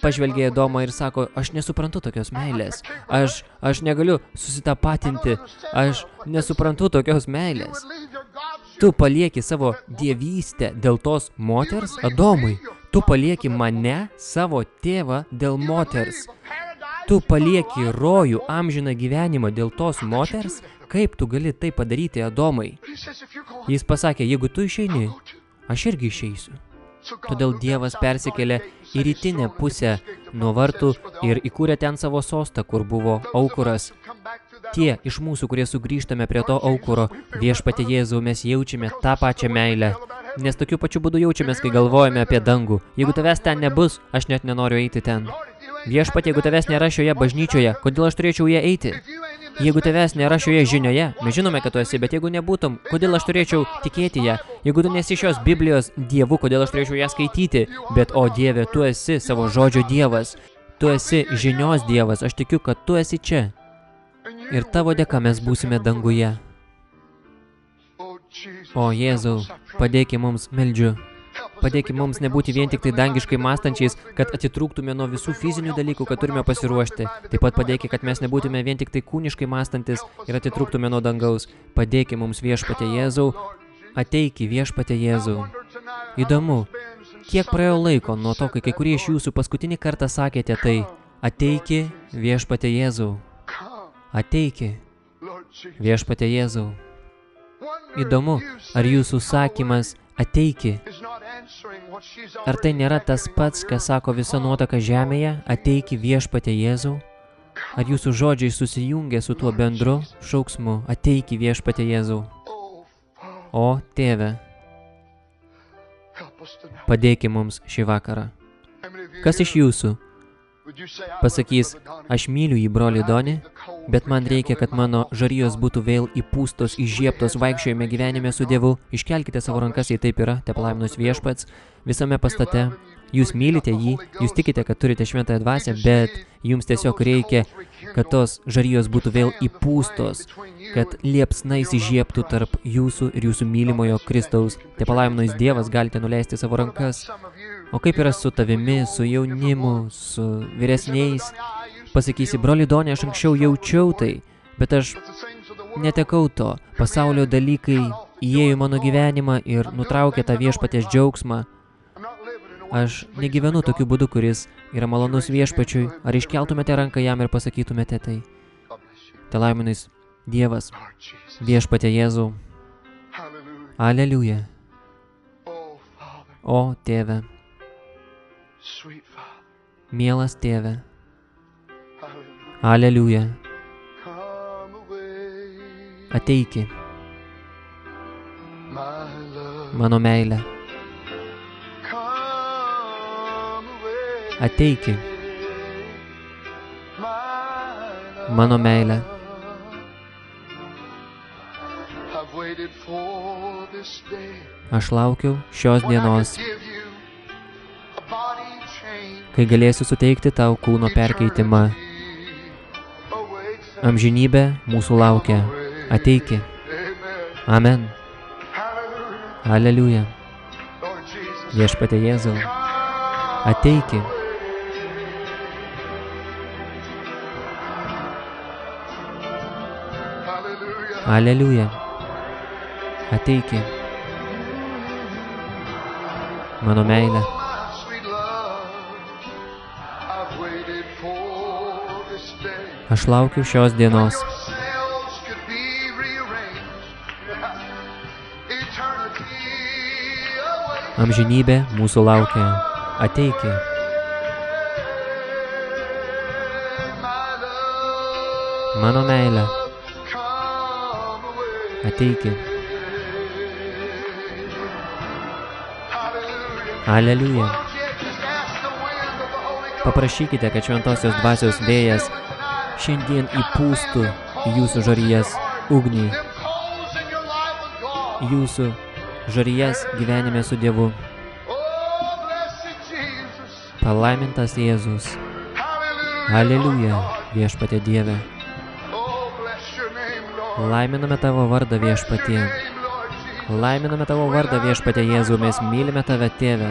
pažvelgė Domą ir sako, aš nesuprantu tokios meilės, aš, aš negaliu susitapatinti, aš nesuprantu tokios meilės. Tu palieki savo dievystę dėl tos moters, Adomai, tu palieki mane, savo tėvą, dėl moters. Tu palieki rojų amžiną gyvenimą dėl tos moters, kaip tu gali tai padaryti, Adomai? Jis pasakė, jeigu tu išeini, aš irgi išeisiu. Todėl Dievas persikėlė į rytinę pusę nuo vartų ir įkūrė ten savo sostą, kur buvo aukuras. Tie iš mūsų, kurie sugrįžtame prie to aukuro, viešpatė Jėzau, mes jaučiame tą pačią meilę. Nes tokiu pačiu būdu jaučiamės, kai galvojame apie dangų. Jeigu tavęs ten nebus, aš net nenoriu eiti ten. Viešpat, jeigu tavęs nėra šioje bažnyčioje, kodėl aš turėčiau ją eiti? Jeigu tavęs nėra šioje žinioje, mes žinome, kad tu esi, bet jeigu nebūtum, kodėl aš turėčiau tikėti ją? Jeigu tu nesi šios Biblijos dievu, kodėl aš turėčiau ją skaityti? Bet, o Dieve, tu esi savo žodžio dievas. Tu esi žinios dievas, aš tikiu, kad tu esi čia. Ir tavo dėka mes būsime danguje. O Jėzau, padėki mums, meldžiu. Padėki mums nebūti vien tik tai dangiškai mąstančiais, kad atitrūktume nuo visų fizinių dalykų, kad turime pasiruošti. Taip pat padėki, kad mes nebūtume vien tik tai kūniškai mąstantis ir atitrūktume nuo dangaus. Padėki mums viešpatė Jėzau, ateiki viešpatė Jėzau. Įdomu, kiek praėjo laiko nuo to, kai kai kurie iš jūsų paskutinį kartą sakėte tai, ateiki viešpatė Jėzau. Ateiki viešpatė Jėzau. Įdomu, ar jūsų sakymas ateiki. Ar tai nėra tas pats, kas sako visa nuotaka žemėje, ateiki viešpatė Jėzau? Ar jūsų žodžiai susijungia su tuo bendru šauksmu, ateiki viešpatė Jėzau? O, tėve, padėki mums šį vakarą. Kas iš jūsų pasakys, aš myliu jį broli Donį, bet man reikia, kad mano žarijos būtų vėl įpūstos, įžieptos, vaikščiojame gyvenime su Dievu, iškelkite savo rankas, jei taip yra, te palaiminus viešpats, visame pastate, jūs mylite jį, jūs tikite, kad turite šventąją dvasę, bet jums tiesiog reikia, kad tos žarijos būtų vėl įpūstos, kad liepsna įsižieptų tarp jūsų ir jūsų mylimojo Kristaus. Te palaiminus Dievas galite nuleisti savo rankas. O kaip yra su tavimi, su jaunimu, su vyresniais? Pasakysi, broli Donė, aš anksčiau jaučiau tai, bet aš netekau to. Pasaulio dalykai įėjo į mano gyvenimą ir nutraukė tą viešpatės džiaugsmą. Aš negyvenu tokiu būdu, kuris yra malonus viešpačiui. Ar iškeltumėte ranką jam ir pasakytumėte tai? Te laiminais Dievas, viešpatė Jėzau. Aleliuja. O, tėve. Mielas tėve. Aleliuja. Ateiki. Mano meilė. Ateiki. Mano meilė. Aš laukiau šios dienos kai galėsiu suteikti tau kūno perkeitimą. Amžinybė mūsų laukia. Ateiki. Amen. Aleliuja. Viešpatė Jėzau. Ateiki. Aleliuja. Ateiki. Mano meilė. Aš laukiu šios dienos. Amžinybė mūsų laukia. Ateiki. Mano meilė. Ateiki. Aleliuja. Paprašykite, kad šventosios dvasios vėjas šiandien įpūstų jūsų žarijas ugnį, jūsų žarijas gyvenime su Dievu. Palaimintas Jėzus. Aleliuja, viešpatė Dieve. Laiminame tavo vardą viešpatie. Laiminame tavo vardą viešpatė Jėzų, mes mylime tave, tėve.